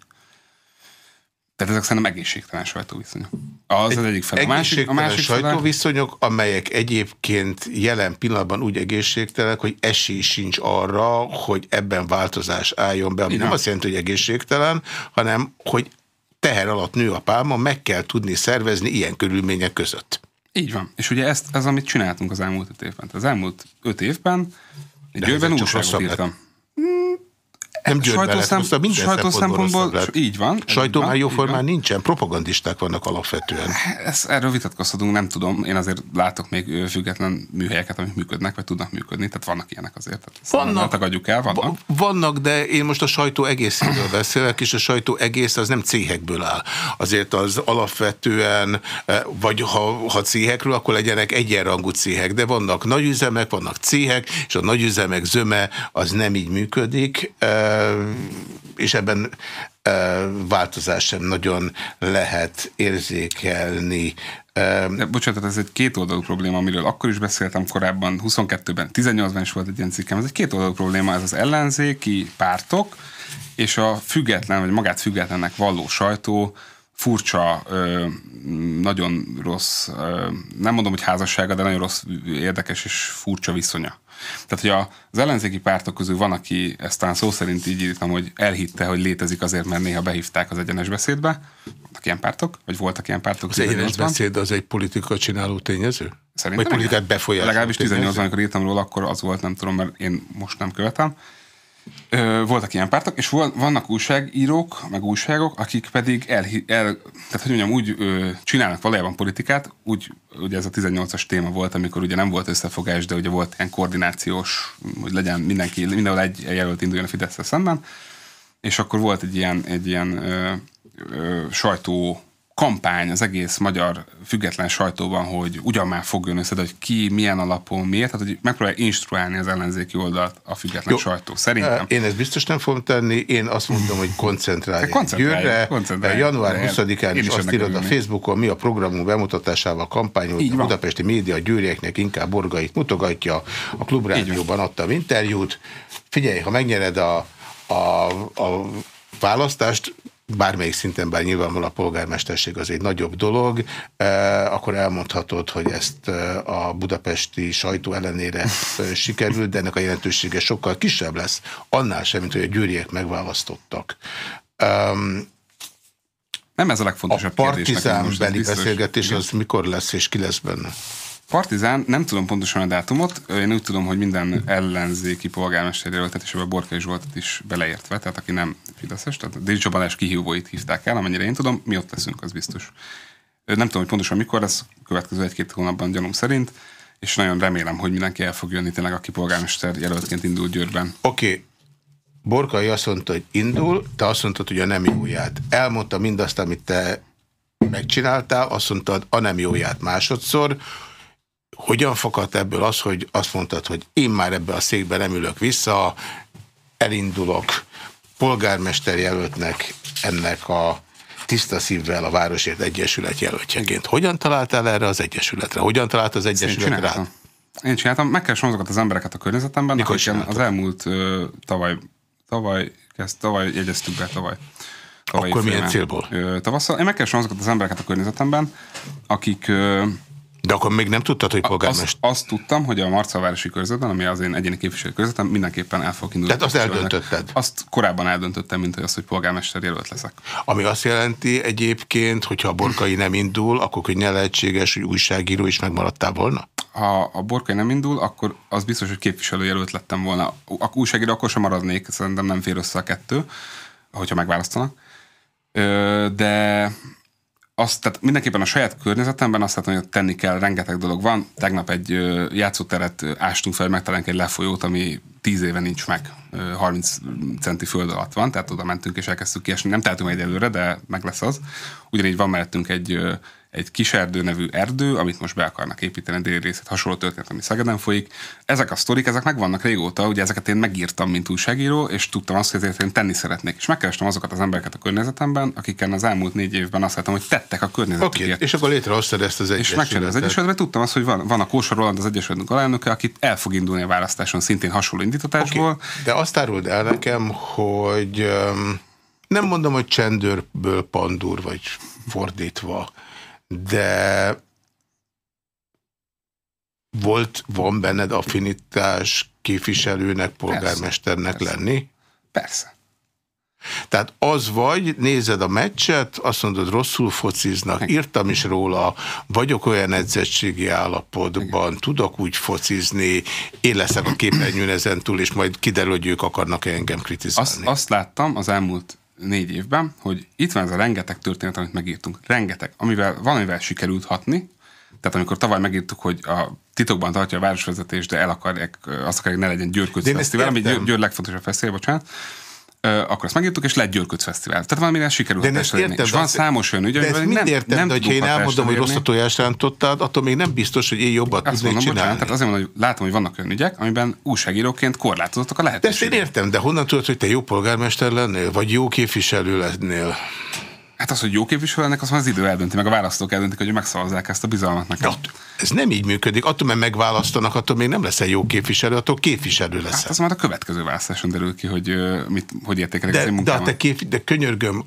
Tehát ezek szerintem egészségtelen sajtóviszonyok. Az egy az egyik fel. A másik, a másik sajtóviszonyok, fel... amelyek egyébként jelen pillanatban úgy egészségtelenek, hogy esély sincs arra, hogy ebben változás álljon be. Ami nem azt jelenti, hogy egészségtelen, hanem hogy teher alatt nő a pálma, meg kell tudni szervezni ilyen körülmények között. Így van. És ugye ezt, ez, amit csináltunk az elmúlt öt évben. Az elmúlt öt évben egy őben újságot írtam. Lett. Nem rosszabb, minden sajtó szempontból lett. így van. Sajtó már jóformán nincsen, propagandisták vannak alapvetően. Ezt, erről vitatkozhatunk, nem tudom. Én azért látok még független műhelyeket, amik működnek, vagy tudnak működni, tehát vannak ilyenek azért. Tehát vannak, tagadjuk el, vannak. Vannak, de én most a sajtó egészéről beszélek, és a sajtó egész az nem céhekből áll. Azért az alapvetően, eh, vagy ha, ha céhekről, akkor legyenek egyenrangú céhek, de vannak nagyüzemek, vannak céhek, és a nagyüzemek zöme az nem így működik. Eh, és ebben változás sem nagyon lehet érzékelni. De, bocsánat, ez egy kétoldalú probléma, amiről akkor is beszéltem korábban, 22-ben, 18-ban is volt egy ilyen cikkem. Ez egy kétoldalú probléma, ez az ellenzéki pártok, és a független, vagy magát függetlennek valló sajtó furcsa, nagyon rossz, nem mondom, hogy házassága, de nagyon rossz, érdekes és furcsa viszonya. Tehát, hogy az ellenzéki pártok közül van, aki ezt talán szó szerint így írtam, hogy elhitte, hogy létezik azért, mert néha behívták az egyenes beszédbe. Voltak ilyen pártok, vagy voltak ilyen pártok. Az egyenes beszéd az egy politika csináló tényező? Szerintem. Vagy politikát befolyásoló Legalábbis 18 amikor írtam róla, akkor az volt, nem tudom, mert én most nem követem. Voltak ilyen pártok, és vannak újságírók, meg újságok, akik pedig el, el tehát hogy mondjam, úgy ö, csinálnak valójában politikát, úgy, ugye ez a 18-as téma volt, amikor ugye nem volt összefogás, de ugye volt ilyen koordinációs, hogy legyen mindenki, mindenhol egy jelölt induljon a fidesz szemben, és akkor volt egy ilyen, egy ilyen ö, ö, sajtó kampány az egész magyar független sajtóban, hogy ugyan már fogjon össze, de hogy ki, milyen alapon, miért, tehát hogy megpróbálja instruálni az ellenzéki oldalt a független Jó, sajtó. Szerintem. Én ezt biztos nem fogom tenni, én azt mondom, hogy koncentrálj Győrre. Január 20-án is, azt írod a Facebookon, mi a programunk bemutatásával kampányol, a budapesti média győrieknek inkább borgait mutogatja, a klubrádióban adtam interjút. Figyelj, ha megnyered a, a, a választást, bármelyik szinten, bár nyilvánvalóan a polgármesterség az egy nagyobb dolog, eh, akkor elmondhatod, hogy ezt eh, a budapesti sajtó ellenére eh, sikerült, de ennek a jelentősége sokkal kisebb lesz, annál sem, mint hogy a győriek megválasztottak. Nem ez a legfontosabb a kérdés. A partizán beli beszélgetés az mikor lesz és ki lesz benne? Partizán, nem tudom pontosan a dátumot, én úgy tudom, hogy minden ellenzéki polgármester jelöltet, és ebben Borkai Zsoltot is beleértve, tehát aki nem Fideszes, tehát Dézsa Balázs kihívóit hívták el, amennyire én tudom, mi ott leszünk, az biztos. Nem tudom, hogy pontosan mikor lesz, következő egy-két hónapban gyanúm szerint, és nagyon remélem, hogy mindenki el fog jönni tényleg, aki polgármester jelöltként indul Győrben. Oké, okay. Borkai azt mondta, hogy indul, te azt mondtad, hogy a nem jóját. Elmondta mindazt, amit te megcsináltál, azt mondtad a nem jóját másodszor. Hogyan fakadt ebből az, hogy azt mondtad, hogy én már ebbe a székbe nem ülök vissza, elindulok polgármester jelöltnek ennek a tiszta szívvel a Városért Egyesület jelöltjeként. Hogyan találtál erre az Egyesületre? Hogyan talált az Egyesület rá? Én csináltam, megkeresem azokat az embereket a környezetemben, Mikor az elmúlt uh, tavaly, tavaly, kezd, tavaly jegyeztük be, tavaly. Akkor milyen célból? Tavasszal. Én megkeresem azokat az embereket a környezetemben, akik de akkor még nem tudtad, hogy polgármester? Azt, azt tudtam, hogy a Marcalvárosi körzetben, ami az én egyéni képviselő körzetem, mindenképpen el fog indulni. Tehát azt eldöntötted? Azt korábban eldöntöttem, mint hogy az, hogy polgármester jelölt leszek. Ami azt jelenti egyébként, hogyha a Borkai nem indul, akkor könnyen lehetséges, hogy újságíró is megmaradtál volna? Ha a Borkai nem indul, akkor az biztos, hogy képviselőjelölt lettem volna. A újságíró akkor sem maradnék, szerintem nem fér össze a kettő, hogyha megválasztanak. De azt, tehát mindenképpen a saját környezetemben azt látom, hogy tenni kell, rengeteg dolog van. Tegnap egy játszóteret ástunk fel, megtalálunk egy lefolyót, ami 10 éve nincs meg, 30 centi föld alatt van, tehát oda mentünk és elkezdtük kiesni. Nem tehetünk egyelőre, de meg lesz az. Ugyanígy van mellettünk egy egy kis erdő nevű erdő, amit most be akarnak építeni a déli részét, hasonló történet, ami Szegeden folyik. Ezek a sztorik, ezek megvannak régóta, ugye ezeket én megírtam, mint újságíró, és tudtam azt, hogy ezért én tenni szeretnék. És megkerestem azokat az embereket a környezetemben, akikkel az elmúlt négy évben azt láttam, hogy tettek a környezetükért. Okay, és akkor létrehoztad ezt az egyesületet. És megcsináltam az egyesületet, tudtam azt, hogy van, van a Kósa Roland az egyesületünk alelnöke, akit el fog indulni a választáson szintén hasonló indítatásból. Okay. De azt áruld el nekem, hogy um, nem mondom, hogy csendőrből pandúr, vagy fordítva, de volt, van benned affinitás képviselőnek, polgármesternek Persze. lenni? Persze. Tehát az vagy, nézed a meccset, azt mondod, rosszul fociznak, írtam is róla, vagyok olyan edzettségi állapotban, Igen. tudok úgy focizni, én leszek a képernyőn ezen túl, és majd kiderül, hogy ők akarnak -e engem kritizálni. Azt, azt láttam az elmúlt négy évben, hogy itt van ez a rengeteg történet, amit megírtunk. Rengeteg, amivel valamivel sikerült hatni. Tehát amikor tavaly megírtuk, hogy a titokban tartja a városvezetés, de el akarják, azt akarják, ne legyen Győrködsz Fesztivál, ami Győr, Győr legfontosabb fesztivál, bocsánat akkor azt megírtuk, és lett Györködsz Fesztivál. Tehát valamire sikerült de ezt értem, És van számos olyan ügy, de ezt mind értem, nem de hogyha én elmondom, hogy rossz a tojást rántottad, attól még nem biztos, hogy én jobban tudnék mondom, csinálni. Bocsánat, tehát azért mondom, hogy látom, hogy vannak olyan ügyek, amiben újságíróként korlátozottak a lehetőségek. De ezt én értem, de honnan tudod, hogy te jó polgármester lennél, vagy jó képviselő lennél? Hát az, hogy jó képviselőnek, az az idő eldönti, meg a választók eldöntik, hogy megszavazzák ezt a bizalmat nekem. De ez nem így működik. Attól, mert megválasztanak, attól még nem lesz egy jó képviselő, attól képviselő lesz. Hát az már a következő választáson derül ki, hogy mit, hogy értékelik de, az de, te kép, de könyörgöm,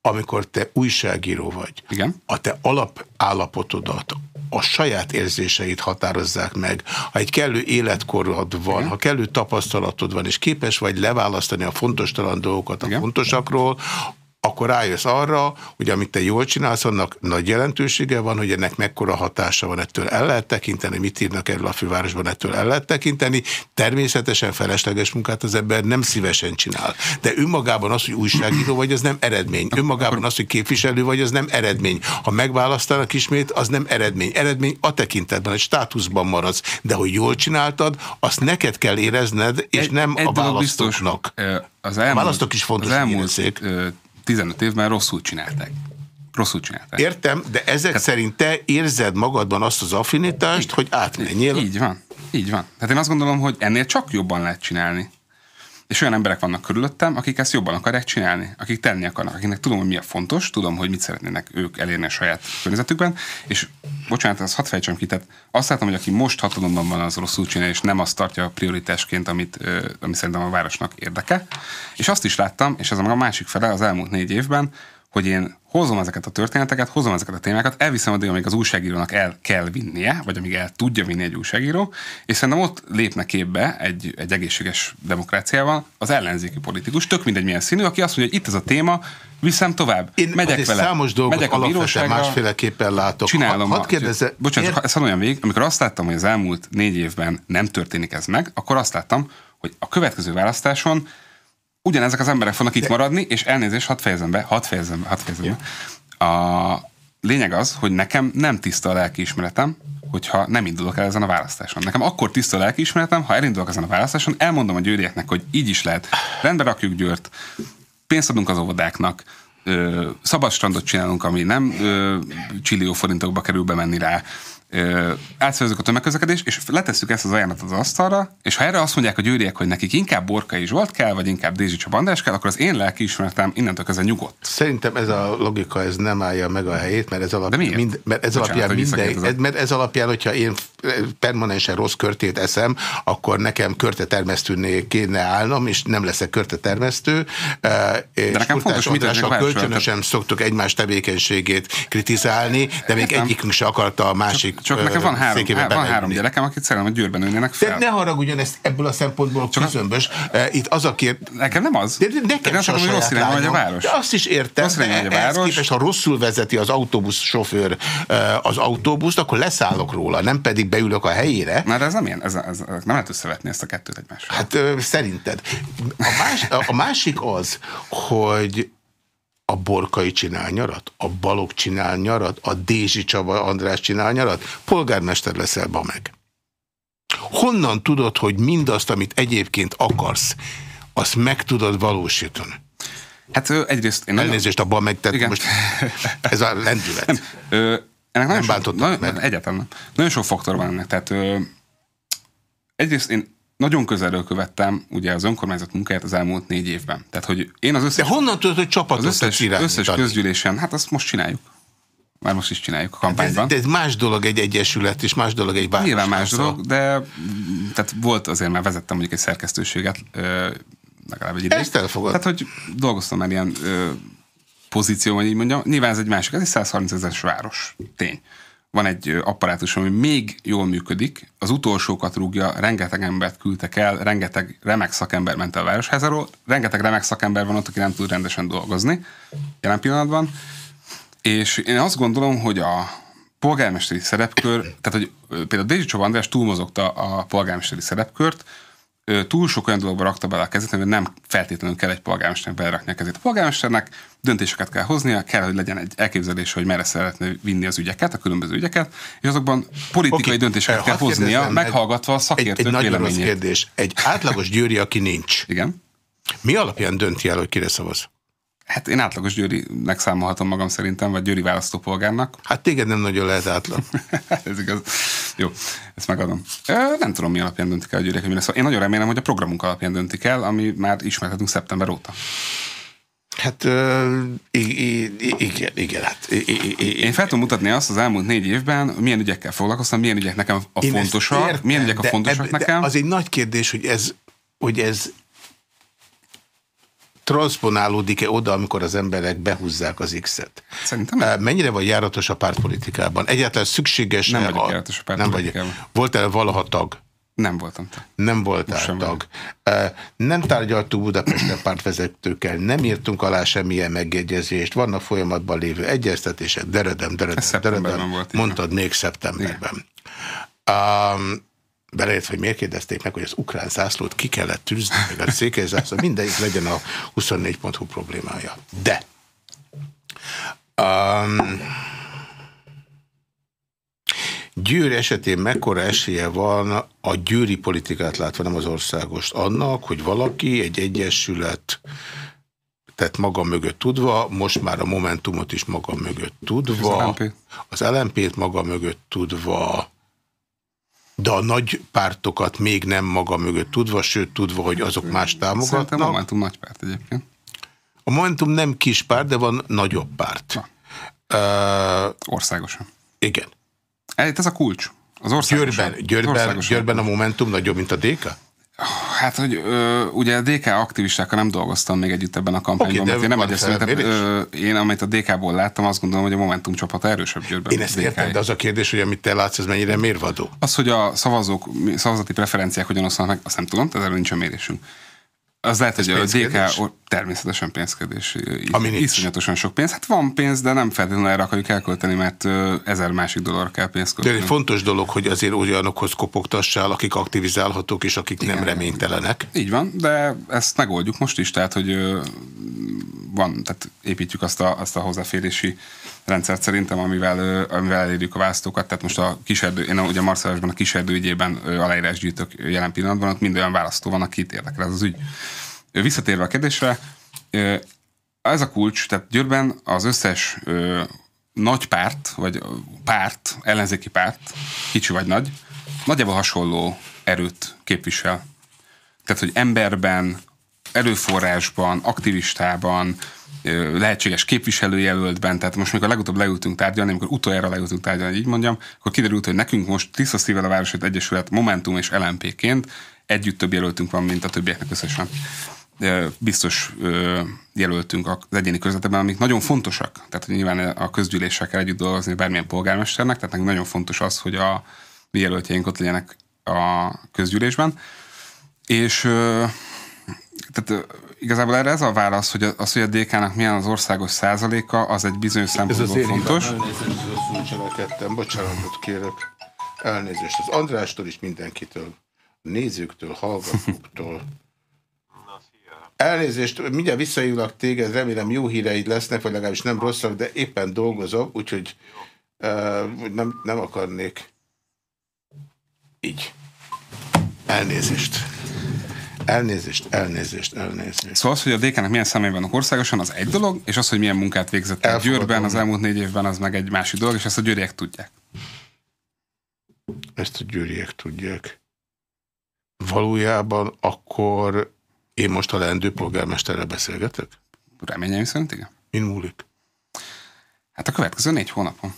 amikor te újságíró vagy, Igen? a te alapállapotodat, a saját érzéseid határozzák meg. Ha egy kellő életkorod van, Igen? ha kellő tapasztalatod van, és képes vagy leválasztani a fontos talán dolgokat a Igen? fontosakról, akkor rájössz arra, hogy amit te jól csinálsz, annak nagy jelentősége van, hogy ennek mekkora hatása van, ettől el lehet tekinteni, mit írnak erről a fővárosban, ettől el lehet tekinteni. Természetesen felesleges munkát az ember nem szívesen csinál. De önmagában az, hogy újságíró vagy, az nem eredmény. Önmagában az, hogy képviselő vagy, az nem eredmény. Ha megválasztanak ismét, az nem eredmény. Eredmény a tekintetben, egy státuszban maradsz. De hogy jól csináltad, azt neked kell érezned, és egy, nem egy a választóknak. Biztos, az elmúlt, a választók is fontos, az elmúlt 15 évben rosszul csinálták. Rosszul csinálták. Értem, de ezek Tehát, szerint te érzed magadban azt az affinitást, így, hogy átmenjél? Így van. Így van. Tehát én azt gondolom, hogy ennél csak jobban lehet csinálni. És olyan emberek vannak körülöttem, akik ezt jobban akarják csinálni, akik tenni akarnak, akiknek tudom, hogy mi a fontos, tudom, hogy mit szeretnének ők elérni a saját környezetükben, és bocsánat, azt hadd fejtsem ki, tehát azt látom, hogy aki most hatalomban van, az rosszul csinál, és nem azt tartja a prioritásként, amit, ami szerintem a városnak érdeke. És azt is láttam, és ez a másik fele az elmúlt négy évben, hogy én hozom ezeket a történeteket, hozom ezeket a témákat, elviszem addig, amíg az újságírónak el kell vinnie, vagy amíg el tudja vinni egy újságíró, és szerintem ott lépnek képbe egy, egy egészséges demokráciával az ellenzéki politikus, tök mindegy milyen színű, aki azt mondja, hogy itt ez a téma, viszem tovább. Én megyek vele. Számos dolgot megyek a bíróságra, másféleképpen látok. Csinálom. Ha, hadd kérdezze, bocsánat, ér... ez olyan vég, amikor azt láttam, hogy az elmúlt négy évben nem történik ez meg, akkor azt láttam, hogy a következő választáson ugyanezek az emberek fognak itt maradni, és elnézést, hadd fejezem be, hadd fejezem be, hadd fejezem be. A lényeg az, hogy nekem nem tiszta a lelkiismeretem, hogyha nem indulok el ezen a választáson. Nekem akkor tiszta a lelkiismeretem, ha elindulok ezen a választáson, elmondom a győrieknek, hogy így is lehet. Rendbe rakjuk Győrt, pénzt adunk az óvodáknak, szabad strandot csinálunk, ami nem ö, csillió forintokba kerül bemenni rá, átszervezzük a tömegközlekedést, és letesszük ezt az ajánlatot az asztalra, és ha erre azt mondják a győriek, hogy nekik inkább Borka is volt kell, vagy inkább Dézsi Csabandás kell, akkor az én lelkiismeretem innentől kezdve nyugodt. Szerintem ez a logika ez nem állja meg a helyét, mert ez, alap, mind, mert ez Bocsánat, alapján minden, ez, mert ez alapján, hogyha én permanensen rossz körtét eszem, akkor nekem körtetermesztőnél kéne állnom, és nem leszek körtetermesztő. De nekem fontos, mit kölcsönösen szoktuk egymás tevékenységét kritizálni, de még egyikünk se akarta a másik csak nekem van három, há, van három gyerekem, akit szeretem, hogy győrben nőnének fel. De ne haragudjon ezt ebből a szempontból Csak közömbös. Itt az a kér... Nekem nem az. De nekem sem hogy rossz irányba vagy a város. De azt is értem. Rossz irányba vagy a város. Képest, ha rosszul vezeti az autóbusz sofőr az autóbuszt, akkor leszállok róla, nem pedig beülök a helyére. Na de ez nem ilyen, ez, ez, nem lehet összevetni ezt a kettőt egymással. Hát szerinted. A, más, a másik az, hogy a Borkai csinál nyarat, a Balog csinál nyarat, a Dézsi Csaba András csinál nyarat, polgármester leszel ba meg. Honnan tudod, hogy mindazt, amit egyébként akarsz, azt meg tudod valósítani? Hát egyrészt... Én Elnézést a meg, tehát most ez a lendület. Nem, ö, ennek nem bántottam meg. Egyáltalán nem. Nagyon sok faktor van ennek. Tehát ö, egyrészt én nagyon közelről követtem ugye az önkormányzat munkáját az elmúlt négy évben. Tehát, hogy én az összes... De honnan tudod, hogy csapatot az összes, összes közgyűlésen, hát azt most csináljuk. Már most is csináljuk a kampányban. De ez, de ez más dolog egy egyesület, és más dolog egy város. Nyilván más dolog, de tehát volt azért már vezettem mondjuk egy szerkesztőséget, legalább egy ideig. Ezt elfogad. Tehát, hogy dolgoztam már ilyen ö, pozíció, hogy így mondjam. Nyilván ez egy másik, ez egy 130 ezeres város. Tény van egy apparátus, ami még jól működik, az utolsókat rúgja, rengeteg embert küldtek el, rengeteg remek szakember ment el a Városházáról, rengeteg remek szakember van ott, aki nem tud rendesen dolgozni jelen pillanatban, és én azt gondolom, hogy a polgármesteri szerepkör, tehát hogy például Dézsi Csaba András túlmozogta a polgármesteri szerepkört, túl sok olyan dologba rakta bele a kezét, hogy nem feltétlenül kell egy polgármesternek belerakni a kezét. A polgármesternek döntéseket kell hoznia, kell, hogy legyen egy elképzelés, hogy merre szeretne vinni az ügyeket, a különböző ügyeket, és azokban politikai okay. döntéseket kell hoznia, meghallgatva a szakértők egy, egy nagyon rossz kérdés. Egy átlagos győri, aki nincs. Igen. Mi alapján dönti el, hogy kire szavaz? Hát én átlagos Győrinek számolhatom magam szerintem, vagy Győri választópolgárnak. Hát téged nem nagyon lehet átlag. Ez igaz. Jó, ezt megadom. Nem tudom, mi alapján döntik el a Győriek, hogy mi lesz. Én nagyon remélem, hogy a programunk alapján döntik el, ami már ismerhetünk szeptember óta. Hát igen, igen. Hát, Én fel tudom mutatni azt az elmúlt négy évben, milyen ügyekkel foglalkoztam, milyen ügyek nekem a fontosak, milyen ügyek a fontosak nekem. Az egy nagy kérdés, hogy ez, hogy ez transponálódik-e oda, amikor az emberek behúzzák az X-et? Szerintem. Mennyire vagy járatos a pártpolitikában? Egyáltalán szükséges Nem vagyok a... járatos a pártpolitikában. Nem vagy. Voltál valaha tag? Nem voltam tag. Nem voltál tag. Vagyok. Nem tárgyaltuk Budapesten pártvezetőkkel, nem írtunk alá semmilyen megjegyezést, vannak folyamatban lévő egyeztetések, deredem, deredem, deredem, mondtad még szeptemberben. Um, Beleért, hogy miért kérdezték meg, hogy az ukrán zászlót ki kellett tűzni, meg a székely zászló, mindegyik legyen a 24.hu problémája. De um, Győr esetén mekkora esélye van a győri politikát látva, nem az országost, annak, hogy valaki, egy egyesület, tehát maga mögött tudva, most már a Momentumot is maga mögött tudva, az LMP-t maga mögött tudva, de a nagy pártokat még nem maga mögött tudva, sőt tudva, hogy azok más támogatnak. Szerintem a Momentum nagy párt egyébként. A Momentum nem kis párt, de van nagyobb párt. Uh, Országosan. Igen. Ez a kulcs. Az országosan. Győrben, Győrben, Győrben a Momentum nagyobb, mint a DK? Hát, hogy ö, ugye a DK aktivistákkal nem dolgoztam még együtt ebben a kampányban, okay, mert én nem egyeztem, én, amit a DK-ból láttam, azt gondolom, hogy a Momentum csapata erősebb győrben. Én ezt értem, de az a kérdés, hogy amit te látsz, ez mennyire mérvadó? Az, hogy a szavazók, szavazati preferenciák hogyan osztanak meg, azt nem tudom, tehát erről nincs a mérésünk. Az lehet, hogy a DK természetesen pénzkedés. Ami Iszonyatosan sok pénz. Hát van pénz, de nem feltétlenül erre akarjuk elkölteni, mert ezer másik dolog kell pénzt költeni. De egy fontos dolog, hogy azért olyanokhoz kopogtassál, akik aktivizálhatók, és akik Igen. nem reménytelenek. Így van, de ezt megoldjuk most is, tehát, hogy van, tehát építjük azt a, azt a hozzáférési rendszert szerintem, amivel, amivel elérjük a választókat. Tehát most a kiserdő, én ugye Marszalásban a kiserdő ügyében aláírás gyűjtök jelen pillanatban, ott mind olyan választó van, akit érdekel ez az ügy. Visszatérve a kérdésre, ez a kulcs, tehát Győrben az összes nagy párt, vagy párt, ellenzéki párt, kicsi vagy nagy, nagyjából hasonló erőt képvisel. Tehát, hogy emberben, erőforrásban, aktivistában, lehetséges képviselőjelöltben, tehát most, amikor legutóbb leültünk tárgyalni, amikor utoljára leültünk tárgyalni, így mondjam, akkor kiderült, hogy nekünk most Tiszta Szívvel a Városért Egyesület Momentum és LMP-ként együtt több jelöltünk van, mint a többieknek összesen. Biztos jelöltünk az egyéni közvetben, amik nagyon fontosak. Tehát nyilván a közgyűlésekkel együtt dolgozni bármilyen polgármesternek, tehát nekünk nagyon fontos az, hogy a mi jelöltjeink ott legyenek a közgyűlésben. És tehát igazából erre ez a válasz, hogy az, hogy a DK-nak milyen az országos százaléka, az egy bizonyos szempontból ez az fontos. Elnézést, rosszul cselekedtem, bocsánatot kérek. Elnézést az Andrástól is mindenkitől, nézőktől, hallgatóktól. Elnézést, mindjárt visszajövök téged, remélem jó híreid lesznek, vagy legalábbis nem rosszak, de éppen dolgozok, úgyhogy uh, nem, nem akarnék. Így. Elnézést. Elnézést, elnézést, elnézést. Szóval az, hogy a DK-nek milyen személy vannak országosan, az egy dolog, és az, hogy milyen munkát végzett el Győrben az elmúlt négy évben, az meg egy másik dolog, és ezt a győriek tudják. Ezt a győriek tudják. Valójában akkor én most a leendő polgármesterrel beszélgetek? Reményeim szerint igen. Min múlik? Hát a következő négy hónapon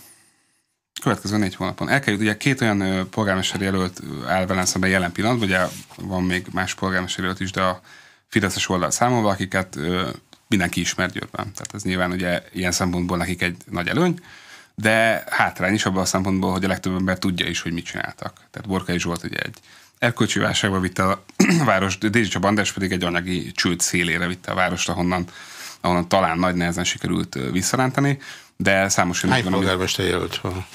következő négy hónapon. El kell, ugye két olyan polgármester jelölt áll velem szemben jelen pillanatban, ugye van még más polgármester jelölt is, de a Fideszes oldal számolva, akiket mindenki ismer Győrben. Tehát ez nyilván ugye ilyen szempontból nekik egy nagy előny, de hátrány is abban a szempontból, hogy a legtöbb ember tudja is, hogy mit csináltak. Tehát Borkai Zsolt ugye egy erkölcsi válságba vitte a város, Dézsi Csaba András pedig egy anyagi csőd szélére vitte a várost, ahonnan, ahonnan talán nagy nehezen sikerült visszarántani, de számos... Hány polgármester jelölt van?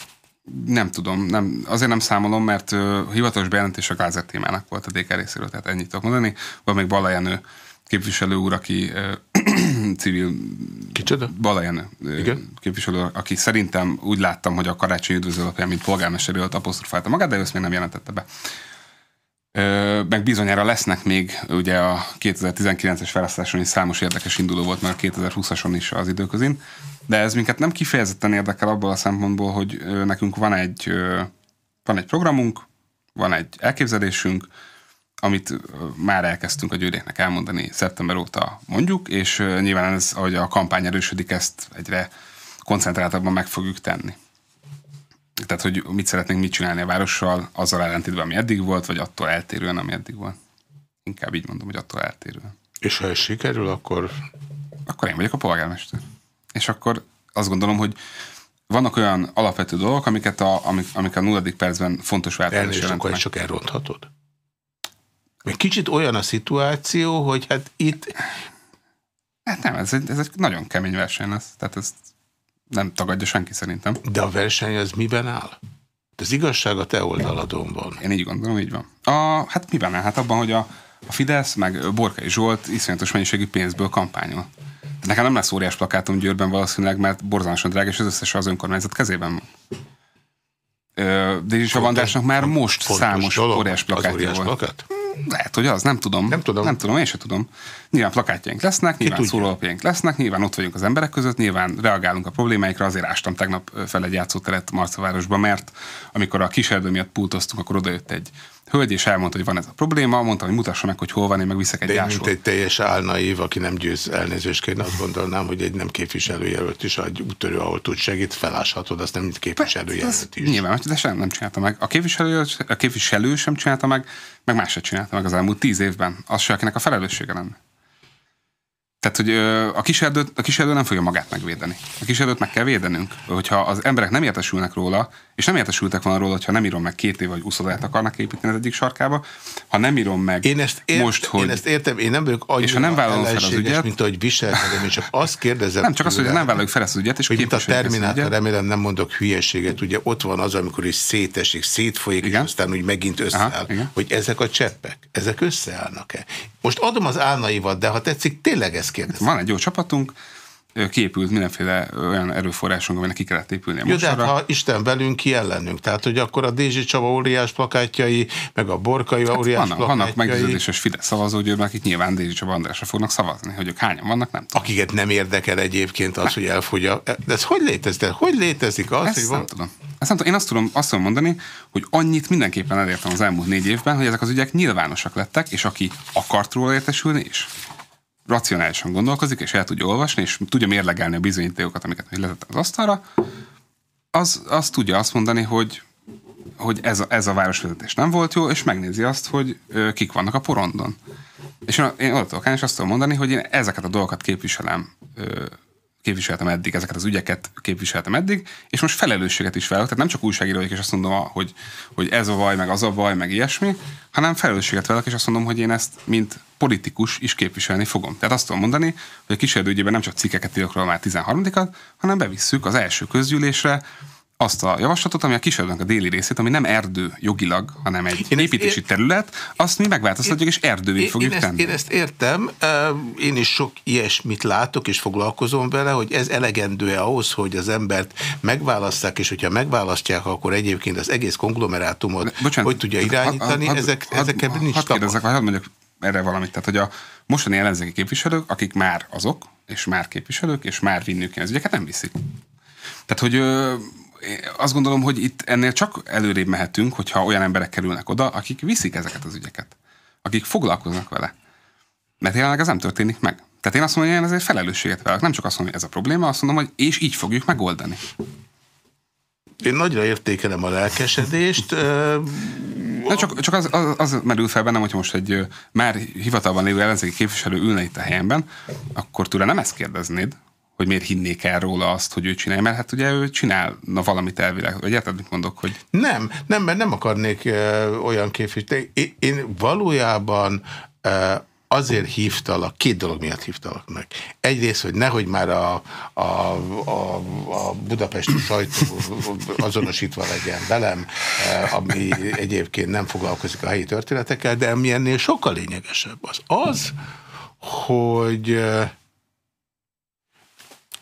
Nem tudom, nem, azért nem számolom, mert uh, hivatalos bejelentés a Glázer témának volt a DK részéről, tehát ennyit tudok mondani. Van még Balajenő képviselő úr, aki uh, civil... Kicsoda? Balajenő Igen? képviselő, aki szerintem úgy láttam, hogy a karácsony üdvözlő alapján, mint polgármester volt apostrofálta magát, de ő ezt még nem jelentette be. Ö, meg bizonyára lesznek még, ugye a 2019-es választáson is számos érdekes induló volt, mert a 2020-ason is az időközin. De ez minket nem kifejezetten érdekel abból a szempontból, hogy nekünk van egy, van egy programunk, van egy elképzelésünk, amit már elkezdtünk a győréknek elmondani szeptember óta mondjuk, és nyilván ez, ahogy a kampány erősödik, ezt egyre koncentráltabban meg fogjuk tenni. Tehát, hogy mit szeretnénk mit csinálni a várossal, azzal ellentétben, ami eddig volt, vagy attól eltérően, ami eddig volt. Inkább így mondom, hogy attól eltérően. És ha ez sikerül, akkor... Akkor én vagyok a polgármester és akkor azt gondolom, hogy vannak olyan alapvető dolgok, amiket a, amik, amik a nulladik percben fontos változás jelentenek. akkor csak elronthatod? Még kicsit olyan a szituáció, hogy hát itt... Hát nem, ez egy, ez egy nagyon kemény verseny lesz. Tehát ezt nem tagadja senki szerintem. De a verseny az miben áll? Az igazság a te oldaladon van. Én így gondolom, így van. A, hát miben áll? Hát abban, hogy a, a Fidesz, meg Borkai Zsolt iszonyatos mennyiségű pénzből kampányol. Nekem nem lesz óriás plakátom Győrben valószínűleg, mert borzalmasan drága, és az összes az önkormányzat kezében van. De is a Vandásnak már most számos dolog, óriás plakátja óriás volt. Plakát? Lehet, hogy az, nem tudom. Nem tudom. Nem tudom, én sem tudom. Nyilván plakátjaink lesznek, Ki nyilván szólóapjaink lesznek, nyilván ott vagyunk az emberek között, nyilván reagálunk a problémáikra, azért ástam tegnap fel egy játszóteret Marcavárosba, mert amikor a kiserdő miatt pultoztunk, akkor odajött egy hölgy is elmondta, hogy van ez a probléma, mondta, hogy mutassa meg, hogy hol van, én meg viszek egy De mint egy teljes álnaív, aki nem győz elnézést én azt gondolnám, hogy egy nem képviselőjelölt is, egy úttörő, ahol tud segít, feláshatod, azt nem mint képviselőjelölt is. Nyilván, de sem nem csinálta meg. A képviselő, a képviselő sem csinálta meg, meg más sem csinálta meg az elmúlt tíz évben. Az se, akinek a felelőssége lenne. Tehát, hogy a kísérlő, a kísérlő nem fogja magát megvédeni. A kísérlőt meg kell védenünk. Hogyha az emberek nem értesülnek róla, és nem értesültek volna róla, hogyha nem írom meg két év vagy úszodát akarnak építeni az egyik sarkába, ha nem írom meg én ezt ért, most, hogy... Én ezt értem, én nem vagyok és ha nem vállalom fel az ügyet, mint ahogy viselkedem, és csak azt kérdezem. Nem, csak azt, hogy nem vállaljuk fel ezt az ügyet, és hogy mint a Terminátor, remélem nem mondok hülyeséget, ugye ott van az, amikor is szétesik, szétfolyik, igen? és aztán úgy megint összeáll, Aha, hogy ezek a cseppek, ezek összeállnak-e? Most adom az álnaivat, de ha tetszik, tényleg ezt kérdezem. Van egy jó csapatunk, kiépült mindenféle olyan erőforrásunk, aminek ki kellett épülni a Jó, de hát, ha Isten velünk, ki ellenünk. Tehát, hogy akkor a Dézsi Csaba óriás plakátjai, meg a Borkai hát óriás vannak, plakátjai. Vannak meggyőződéses Fidesz szavazógyőrben, akik nyilván Dézsi Csaba Andrásra fognak szavazni. Hogy ők hányan vannak, nem tudom. Akiket nem érdekel egyébként az, hogy elfogyja. De ez hogy létezik? Hogy létezik az, Ezt hogy nem van... tudom. Ezt nem tudom. Én azt tudom, azt tudom mondani, hogy annyit mindenképpen elértem az elmúlt négy évben, hogy ezek az ügyek nyilvánosak lettek, és aki akart róla értesülni, és racionálisan gondolkozik, és el tudja olvasni, és tudja mérlegelni a bizonyítékokat, amiket letett az asztalra, az, az tudja azt mondani, hogy, hogy ez, a, ez a városvezetés nem volt jó, és megnézi azt, hogy ö, kik vannak a porondon. És én, én oda tudok és azt tudom mondani, hogy én ezeket a dolgokat képviselem ö, képviseltem eddig, ezeket az ügyeket képviseltem eddig, és most felelősséget is vállalok, tehát nem csak újságíró vagyok, és azt mondom, hogy, hogy ez a baj, meg az a baj, meg ilyesmi, hanem felelősséget vállalok, és azt mondom, hogy én ezt, mint politikus is képviselni fogom. Tehát azt tudom mondani, hogy a kísérlődjében nem csak cikkeket írok róla már 13-at, hanem bevisszük az első közgyűlésre azt a javaslatot, ami a kiserdőnek a déli részét, ami nem erdő jogilag, hanem egy én építési ér... terület, azt mi megváltoztatjuk, és erdővé fogjuk én tenni. Ezt, én ezt értem, én is sok ilyesmit látok, és foglalkozom vele, hogy ez elegendő-e ahhoz, hogy az embert megválaszták, és hogyha megválasztják, akkor egyébként az egész konglomerátumot Bocsánat, hogy tudja irányítani, had, ezek, had, ezek had, nincs Hadd kérdezzek, hadd mondjak erre valamit. Tehát, hogy a mostani ellenzéki képviselők, akik már azok, és már képviselők, és már vinniük az ügyeket, nem viszik. Tehát, hogy azt gondolom, hogy itt ennél csak előrébb mehetünk, hogyha olyan emberek kerülnek oda, akik viszik ezeket az ügyeket. Akik foglalkoznak vele. Mert jelenleg ez nem történik meg. Tehát én azt mondom, hogy én ezért felelősséget vállalok. Nem csak azt mondom, hogy ez a probléma, azt mondom, hogy és így fogjuk megoldani. Én nagyra értékelem a lelkesedést. De csak, csak az, az, az merül fel bennem, hogyha most egy már hivatalban lévő ellenzéki képviselő ülne itt a helyemben, akkor tőle nem ezt kérdeznéd, hogy miért hinnék el róla azt, hogy ő csinálja, mert hát ugye ő csinálna valamit elvileg, vagy érted, mit mondok, hogy... Nem, nem, mert nem akarnék uh, olyan képviselni. Én, én valójában uh, azért hívtalak, két dolog miatt hívtalak meg. Egyrészt, hogy nehogy már a, a, a, a budapesti sajtó azonosítva legyen velem, ami egyébként nem foglalkozik a helyi történetekkel, de ami ennél sokkal lényegesebb az az, hogy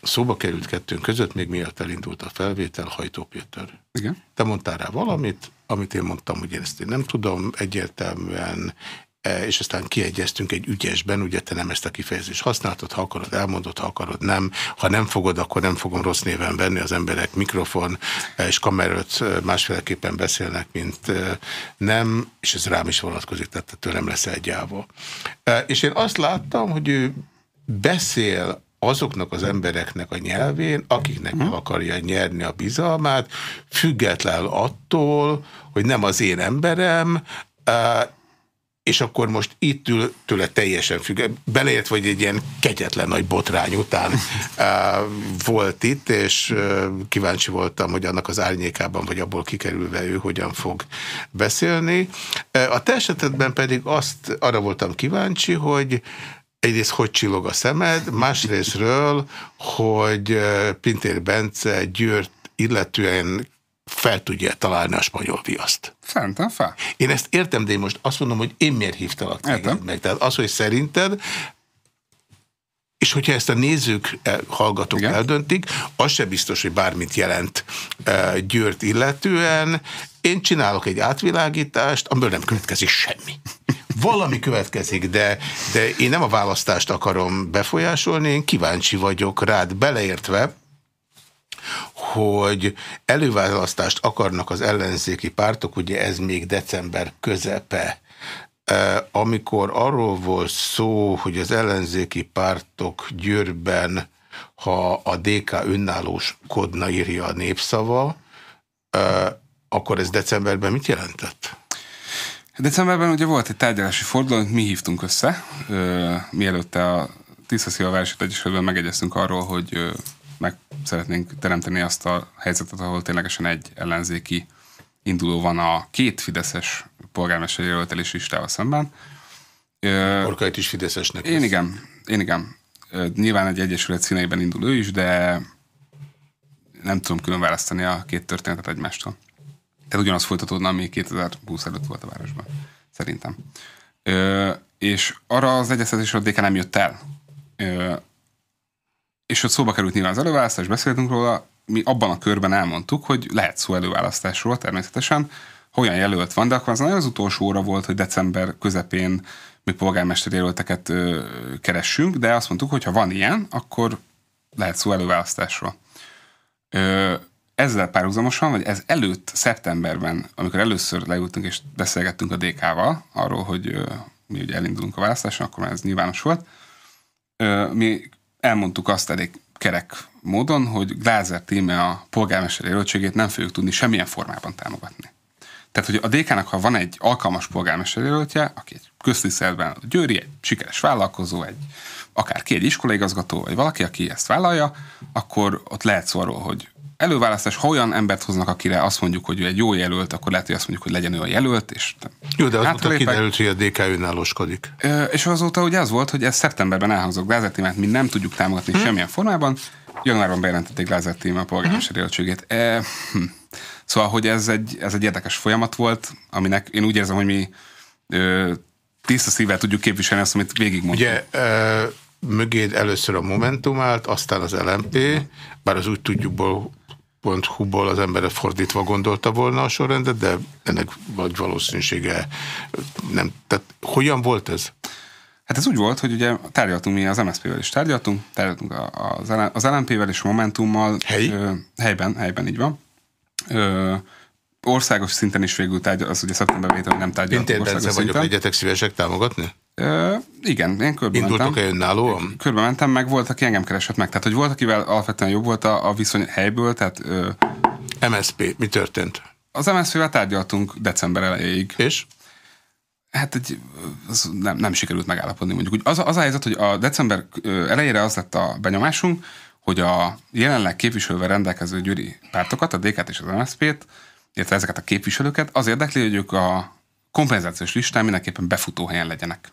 Szóba került kettőnk között, még miatt elindult a felvétel, Hajtó Péter. Igen. Te mondtál rá valamit, amit én mondtam, hogy én ezt én nem tudom, egyértelműen, e, és aztán kiegyeztünk egy ügyesben, ugye te nem ezt a kifejezést használtad, ha akarod, elmondod, ha akarod, nem. Ha nem fogod, akkor nem fogom rossz néven venni, az emberek mikrofon e, és kamerát e, másféleképpen beszélnek, mint nem, és ez rám is vonatkozik, tehát tőlem lesz egyálva. És én azt láttam, hogy ő beszél azoknak az embereknek a nyelvén, akiknek el akarja nyerni a bizalmát, független attól, hogy nem az én emberem, és akkor most itt ül tőle teljesen függ. Beleért, hogy egy ilyen kegyetlen nagy botrány után volt itt, és kíváncsi voltam, hogy annak az árnyékában, vagy abból kikerülve ő hogyan fog beszélni. A te esetedben pedig azt arra voltam kíváncsi, hogy egyrészt hogy csillog a szemed, másrésztről, hogy Pintér Bence Győrt illetően fel tudja találni a spanyol viaszt. Szerintem fel. Én ezt értem, de én most azt mondom, hogy én miért hívtalak téged meg. Tehát az, hogy szerinted és hogyha ezt a nézők, eh, hallgatók Igen. eldöntik, az se biztos, hogy bármit jelent e, Győrt illetően. Én csinálok egy átvilágítást, amiből nem következik semmi. Valami következik, de, de én nem a választást akarom befolyásolni, én kíváncsi vagyok rád beleértve, hogy előválasztást akarnak az ellenzéki pártok, ugye ez még december közepe, amikor arról volt szó, hogy az ellenzéki pártok Győrben, ha a DK önállóskodna írja a népszava, akkor ez decemberben mit jelentett? Decemberben ugye volt egy tárgyalási forduló, amit mi hívtunk össze, mielőtt a Tisza Szilvárosi Egyesületben megegyeztünk arról, hogy meg szeretnénk teremteni azt a helyzetet, ahol ténylegesen egy ellenzéki induló van a két fideszes polgármesteri jelöltelési listával szemben. Orkait is fideszesnek. Én igen, én igen. Nyilván egy egyesület színeiben indul ő is, de nem tudom külön választani a két történetet egymástól. Tehát ugyanaz folytatódna, ami 2020 előtt volt a városban, szerintem. Ö, és arra az egyeztetésre a DK nem jött el. Ö, és ott szóba került nyilván az előválasztás, beszéltünk róla, mi abban a körben elmondtuk, hogy lehet szó előválasztásról természetesen, olyan jelölt van, de akkor az nagyon az utolsó óra volt, hogy december közepén mi polgármester jelölteket ö, keressünk, de azt mondtuk, hogy ha van ilyen, akkor lehet szó előválasztásról. Ö, ezzel párhuzamosan, vagy ez előtt szeptemberben, amikor először leültünk és beszélgettünk a DK-val arról, hogy ö, mi ugye elindulunk a választáson, akkor már ez nyilvános volt, ö, mi elmondtuk azt elég kerek módon, hogy Glázer tíme a polgármester jelöltségét nem fogjuk tudni semmilyen formában támogatni. Tehát, hogy a DK-nak, ha van egy alkalmas polgármester jelöltje, aki egy köztiszteletben Győri, egy sikeres vállalkozó, egy akár ki egy iskolaigazgató, vagy valaki, aki ezt vállalja, akkor ott lehet szó arról, hogy előválasztás, ha olyan embert hoznak, akire azt mondjuk, hogy ő egy jó jelölt, akkor lehet, hogy azt mondjuk, hogy legyen ő a jelölt, és Jó, de azóta kiderült, hogy a DK önállóskodik. És azóta ugye az volt, hogy ez szeptemberben elhangzott Glázer mi nem tudjuk támogatni hmm. semmilyen formában. Januárban bejelentették Glázer a polgármester hmm. jelöltségét. E, hm. Szóval, hogy ez egy, ez egy érdekes folyamat volt, aminek én úgy érzem, hogy mi ö, tiszta szívvel tudjuk képviselni azt, amit végigmondtuk. Ugye, ö, mögéd először a Momentum állt, aztán az LMP, bár az úgy tudjuk, hu-ból az ember fordítva gondolta volna a sorrendet, de ennek vagy valószínűsége nem. Tehát hogyan volt ez? Hát ez úgy volt, hogy ugye tárgyaltunk mi az MSZP-vel is tárgyaltunk, tárgyaltunk az, LNP-vel és a Momentummal. Hely? Ö, helyben, helyben így van. Ö, országos szinten is végül tárgyal, az ugye szeptember végén nem tárgyaltunk Én országos vagyok, legyetek szívesek támogatni? Ö, igen, én körbe Indultok-e önállóan? Körbe mentem, meg volt, aki engem keresett meg. Tehát, hogy volt, akivel alapvetően jobb volt a, a viszony helyből, tehát... Ö, MSP, mi történt? Az MSZP-vel tárgyaltunk december elejéig. És? Hát egy, az nem, nem sikerült megállapodni mondjuk. Úgy az, az a helyzet, hogy a december elejére az lett a benyomásunk, hogy a jelenleg képviselővel rendelkező gyűri pártokat, a DK-t és az MSZP-t, illetve ezeket a képviselőket, az érdekli, hogy ők a kompenzációs listán mindenképpen befutó helyen legyenek.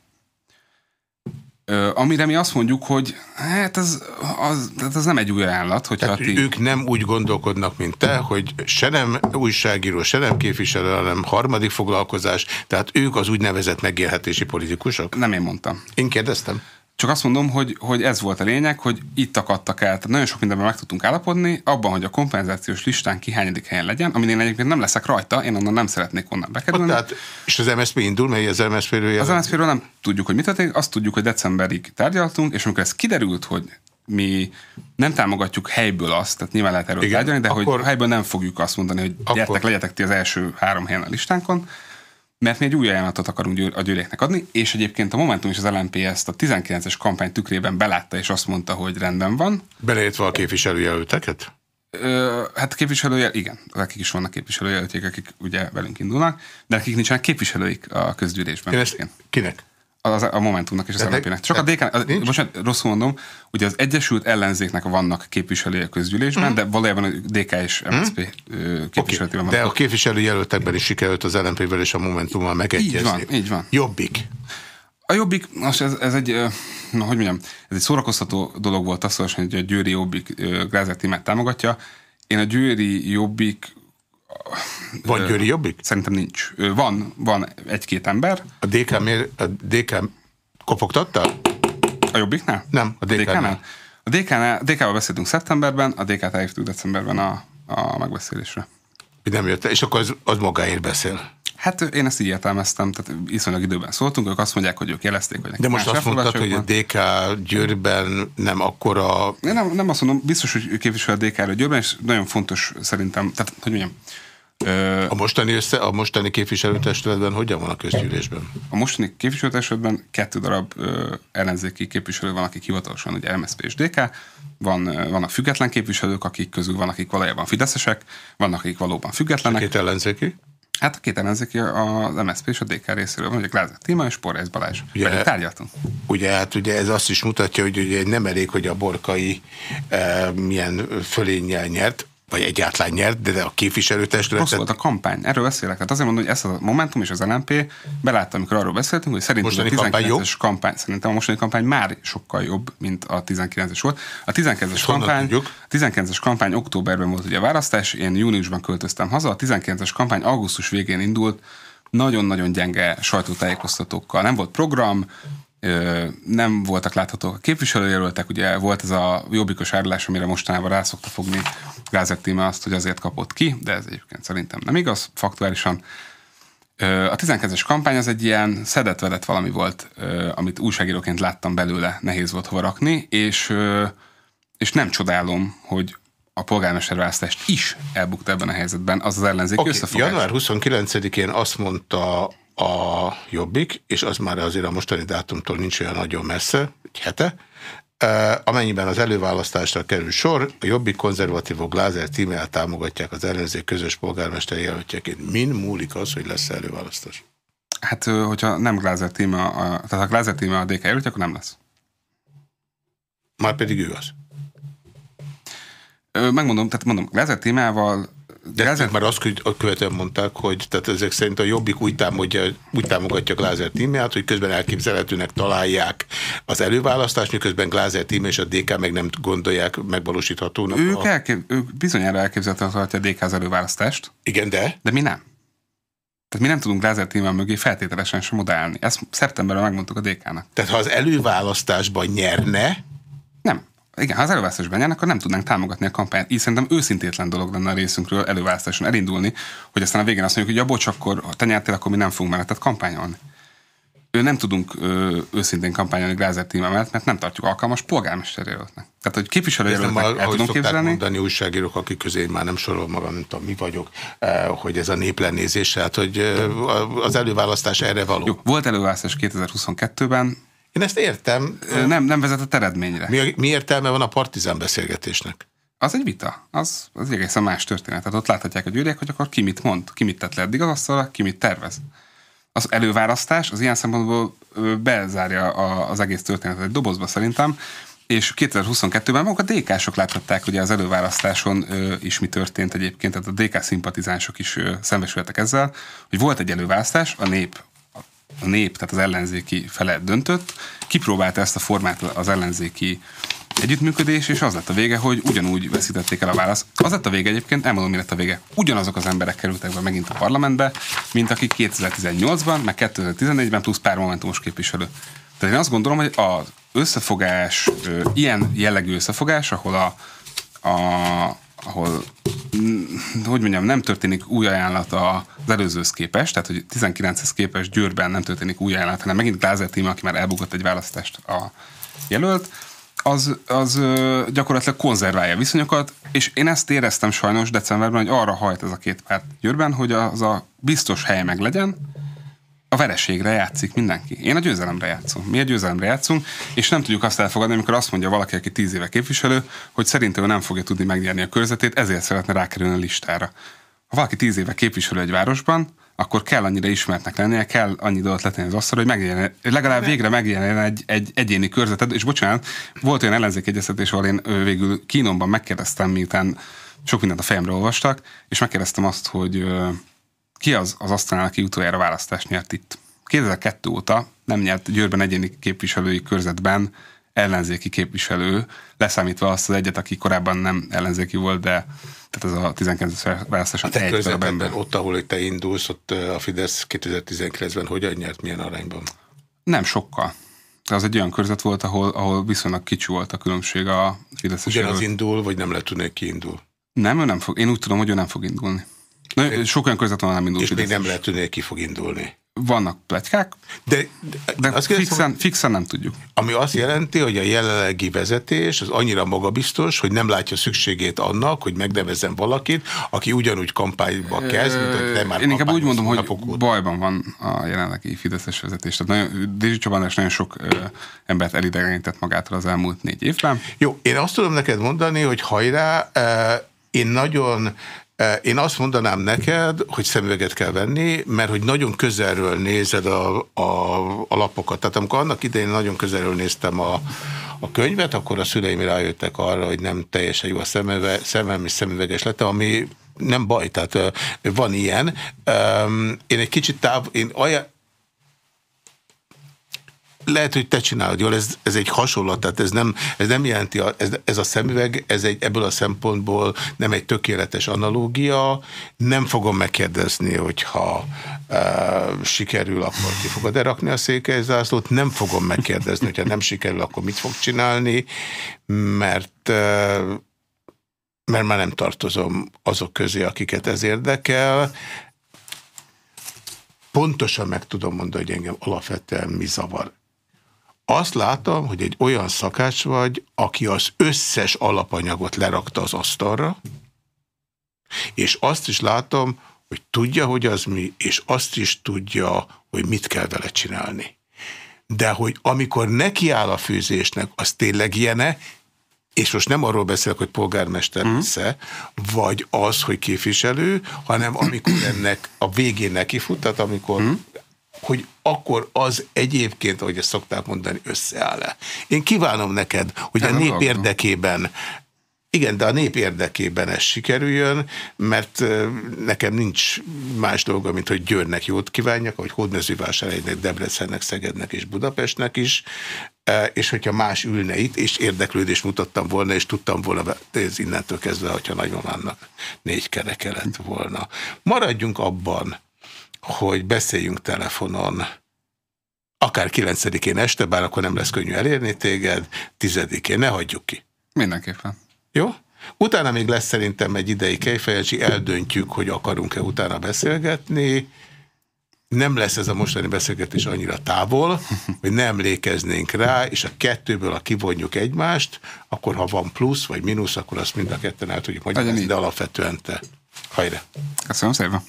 Ö, amire mi azt mondjuk, hogy hát ez, az, az nem egy új ajánlat. Hogyha Tehát ti... ők nem úgy gondolkodnak, mint te, hogy se nem újságíró, se nem képviselő, hanem harmadik foglalkozás, tehát ők az úgynevezett megélhetési politikusok? Nem én mondtam. Én kérdeztem. Csak azt mondom, hogy, hogy ez volt a lényeg, hogy itt akadtak el. Tehát nagyon sok mindenben meg tudtunk állapodni, abban, hogy a kompenzációs listán kihányadik helyen legyen, amin én egyébként nem leszek rajta, én onnan nem szeretnék onnan bekerülni. Tehát, és az MSZP indul, mely az MSZP-ről Az MSZP-ről nem tudjuk, hogy mit történik, azt tudjuk, hogy decemberig tárgyaltunk, és amikor ez kiderült, hogy mi nem támogatjuk helyből azt, tehát nyilván lehet erről Igen, tárgyalni, de akkor, hogy helyből nem fogjuk azt mondani, hogy gyertek, akkor, legyetek ti az első három helyen a listánkon, mert mi egy új ajánlatot akarunk a győréknek adni, és egyébként a Momentum és az LNP ezt a 19-es kampány tükrében belátta, és azt mondta, hogy rendben van. Beleértve a képviselőjelölteket? Ö, hát képviselőjel, igen, akik is vannak képviselőjelölték, akik ugye velünk indulnak, de akik nincsenek képviselőik a közgyűlésben. Ezt, kinek? Az, a Momentumnak és az LNP-nek. Csak a DK, most rosszul mondom, ugye az Egyesült Ellenzéknek vannak képviselői a közgyűlésben, mm. de valójában a DK és MSZP mm. képviselőtében okay. De a képviselőjelöltekben is sikerült az LNP-vel és a Momentummal megegyezni. Így van, így van. Jobbik. A Jobbik, most ez, ez egy, na, hogy mondjam, ez egy szórakoztató dolog volt az, hogy a Győri Jobbik Grázer témát támogatja. Én a Győri Jobbik van Győri Jobbik? Szerintem nincs. Van, van egy-két ember. A DK, miért, a DK kopogtatta? A Jobbiknál? Nem, a DK-nál. A DK-nál, DK-val beszéltünk szeptemberben, a DK-t elhívtuk decemberben a, a megbeszélésre. Nem jött És akkor az, az magáért beszél? Hát én ezt így értelmeztem, tehát iszonylag időben szóltunk, ők azt mondják, hogy ők jelezték, hogy De most azt mondtad, hogy a DK Győrben nem akkora... Én nem, nem azt mondom, biztos, hogy képvisel a DK-ra Győrben, és nagyon fontos szerintem, tehát hogy mondjam, a mostani, össze, a mostani képviselőtestületben hogyan van a közgyűlésben? A mostani képviselőtestületben kettő darab ö, ellenzéki képviselő van, akik hivatalosan ugye MSZP és DK, van, vannak független képviselők, akik közül van, akik valójában fideszesek, vannak, akik valóban függetlenek. A két ellenzéki? Hát a két ellenzéki az MSZP és a DK részéről van, ugye Glázer Tíma és Porrész Balázs. Ugye, tárgyaltunk. Ugye, hát ugye ez azt is mutatja, hogy ugye nem elég, hogy a borkai e, milyen fölénnyel nyert, vagy egyáltalán nyert, de a képviselőtestület. Rossz volt a kampány, erről beszélek. Tehát azért mondom, hogy ezt a Momentum és az LNP belátta, amikor arról beszéltünk, hogy szerintem mostani a 19-es kampány, kampány, szerintem a mostani kampány már sokkal jobb, mint a 19-es volt. A 19-es kampány, a 19-es kampány októberben volt ugye a választás, én júniusban költöztem haza, a 19-es kampány augusztus végén indult, nagyon-nagyon gyenge sajtótájékoztatókkal. Nem volt program, nem voltak láthatók a képviselőjelöltek, ugye volt ez a jobbikos árulás, amire mostanában rá szokta fogni Gázek Tíma azt, hogy azért kapott ki, de ez egyébként szerintem nem igaz, faktuálisan. A 19-es kampány az egy ilyen szedett valami volt, amit újságíróként láttam belőle, nehéz volt hova rakni, és, és nem csodálom, hogy a polgármesterválasztást is elbukta ebben a helyzetben az az ellenzék okay, összefogás. Január 29-én azt mondta a Jobbik, és az már azért a mostani dátumtól nincs olyan nagyon messze, egy hete, amennyiben az előválasztásra kerül sor, a Jobbik konzervatívok Glázer tímel támogatják az ellenzék közös polgármester jelöltjeként. Min múlik az, hogy lesz előválasztás? Hát, hogyha nem Glázer tíma, tehát ha Glázer tíma a DK jelöltje, akkor nem lesz. Már pedig ő az. Megmondom, tehát mondom, Glázer tímával de Glázer... már azt követően mondták, hogy tehát ezek szerint a Jobbik úgy, támogatja, úgy támogatja Glázer tímját, hogy közben elképzelhetőnek találják az előválasztást, miközben Glázer tím és a DK meg nem gondolják megvalósíthatónak. Ők, a... elkép... ők bizonyára elképzelhetően a DK az előválasztást. Igen, de? De mi nem. Tehát mi nem tudunk Glázer tímán mögé feltételesen sem odaállni. Ezt szeptemberben megmondtuk a DK-nak. Tehát ha az előválasztásban nyerne, nem. Igen, ha az előválasztásban nyernek, akkor nem tudnánk támogatni a kampányt. Így szerintem őszintétlen dolog lenne a részünkről előválasztáson elindulni, hogy aztán a végén azt mondjuk, hogy ja, bocs, akkor ha te nyertél, akkor mi nem fogunk mellettet kampányolni. Ő nem tudunk ö, őszintén kampányolni Grázer téma mellett, mert nem tartjuk alkalmas polgármesterjelöltnek. Tehát, hogy képviselőjelöltnek el tudom képzelni. mondani újságírók, akik közé én már nem sorol magam, nem tudom, mi vagyok, eh, hogy ez a néplenézés, hát, hogy eh, az előválasztás erre való. Jó, volt előválasztás 2022-ben, én ezt értem. Nem, nem vezetett eredményre. Mi, mi értelme van a partizán beszélgetésnek? Az egy vita. Az, az egészen más történet. Tehát ott láthatják a gyűrűek, hogy akkor ki mit mond, ki mit tett le eddig az asztalra, ki mit tervez. Az előválasztás az ilyen szempontból bezárja az egész történetet egy dobozba szerintem, és 2022-ben maguk a DK-sok láthatták ugye az előválasztáson ö, is mi történt egyébként, tehát a DK szimpatizánsok is ö, szembesültek ezzel, hogy volt egy előválasztás, a nép a nép, tehát az ellenzéki fele döntött, kipróbálta ezt a formát az ellenzéki együttműködés, és az lett a vége, hogy ugyanúgy veszítették el a választ. Az lett a vége egyébként, elmondom, mi lett a vége. Ugyanazok az emberek kerültek be megint a parlamentbe, mint akik 2018-ban, meg 2014-ben plusz pár momentumos képviselő. Tehát én azt gondolom, hogy az összefogás, ilyen jellegű összefogás, ahol a, a, ahol mm, hogy mondjam, nem történik új ajánlat az előzőhöz képest, tehát hogy 19-hez képest Győrben nem történik új ajánlat, hanem megint Glázer Tíma, aki már elbukott egy választást a jelölt, az, az gyakorlatilag konzerválja viszonyokat, és én ezt éreztem sajnos decemberben, hogy arra hajt ez a két párt Győrben, hogy az a biztos hely meg legyen, a vereségre játszik mindenki. Én a győzelemre játszom. Mi a győzelemre játszunk, és nem tudjuk azt elfogadni, amikor azt mondja valaki, aki tíz éve képviselő, hogy szerintem ő nem fogja tudni megnyerni a körzetét, ezért szeretne rákerülni a listára. Ha valaki tíz éve képviselő egy városban, akkor kell annyira ismertnek lennie, kell annyi dolgot letenni az asztalra, hogy legalább végre megjelenjen egy, egy egyéni körzeted. És bocsánat, volt olyan ellenzék egyeztetés, ahol én végül kínomban megkérdeztem, miután sok mindent a fejemre olvastak, és megkérdeztem azt, hogy ki az az asztalnál, aki utoljára választást nyert itt? 2002 óta nem nyert Győrben egyéni képviselői körzetben ellenzéki képviselő, leszámítva azt az egyet, aki korábban nem ellenzéki volt, de tehát ez a 19 választás a te körzetben, ott, ahol te indulsz, ott a Fidesz 2019-ben hogyan nyert, milyen arányban? Nem sokkal. Az egy olyan körzet volt, ahol, ahol viszonylag kicsi volt a különbség a Fidesz. Ugyanaz indul, vagy nem lehet tudni, hogy ki indul? Nem, ő nem fog. Én úgy tudom, hogy ő nem fog indulni. Na, sok olyan körzet van, nem indult. És még nem lehet tudni, hogy ki fog indulni. Vannak pletykák, de, de, de azt fixen, kérdezem, fixen nem tudjuk. Ami azt jelenti, hogy a jelenlegi vezetés az annyira magabiztos, hogy nem látja szükségét annak, hogy megnevezzen valakit, aki ugyanúgy kampányba kezd, mint hogy nem már Én inkább úgy mondom, hogy bajban van a jelenlegi Fideszes vezetés. Tehát Dézsi Csabánás nagyon sok ö, embert elidegenített magától az elmúlt négy évben. Jó, én azt tudom neked mondani, hogy hajrá, én nagyon én azt mondanám neked, hogy szemüveget kell venni, mert hogy nagyon közelről nézed a, a, a lapokat. Tehát amikor annak idején nagyon közelről néztem a, a könyvet, akkor a szüleim rájöttek arra, hogy nem teljesen jó a szemüve, szemem és szemüveges lett, ami nem baj, tehát van ilyen. Én egy kicsit táv, én ajánl, lehet, hogy te csinálod jól, ez, ez egy hasonlat, tehát ez nem, ez nem jelenti, a, ez, ez a szemüveg, ez egy, ebből a szempontból nem egy tökéletes analógia, nem fogom megkérdezni, hogyha uh, sikerül, akkor ki fogod erakni a székelyzászlót, nem fogom megkérdezni, hogyha nem sikerül, akkor mit fog csinálni, mert uh, mert már nem tartozom azok közé, akiket ez érdekel. Pontosan meg tudom mondani, hogy engem alapvetően mi zavar azt látom, hogy egy olyan szakács vagy, aki az összes alapanyagot lerakta az asztalra, és azt is látom, hogy tudja, hogy az mi, és azt is tudja, hogy mit kell vele csinálni. De hogy amikor nekiáll a főzésnek, az tényleg ilyene, és most nem arról beszélek, hogy polgármester mhm. -huh. lesz vagy az, hogy képviselő, hanem amikor ennek a végén nekifut, tehát amikor. -huh hogy akkor az egyébként, ahogy ezt szokták mondani, összeáll-e. Én kívánom neked, hogy a nép érdekében igen, de a nép érdekében ez sikerüljön, mert nekem nincs más dolga, mint hogy Győrnek jót kívánjak, hogy Hódmezővásárhelynek, Debrecennek, Szegednek és Budapestnek is, és hogyha más ülne itt, és érdeklődést mutattam volna, és tudtam volna, ez innentől kezdve, hogyha nagymamának négy kereke lett volna. Maradjunk abban, hogy beszéljünk telefonon akár 9-én este, bár akkor nem lesz könnyű elérni téged, 10-én, ne hagyjuk ki. Mindenképpen. Jó? Utána még lesz szerintem egy idei kejfejecsi, eldöntjük, hogy akarunk-e utána beszélgetni. Nem lesz ez a mostani beszélgetés annyira távol, hogy nem emlékeznénk rá, és a kettőből, a kivonjuk egymást, akkor ha van plusz vagy mínusz, akkor azt mind a ketten el tudjuk magyarázni, de alapvetően te. Hajra! Köszönöm szépen!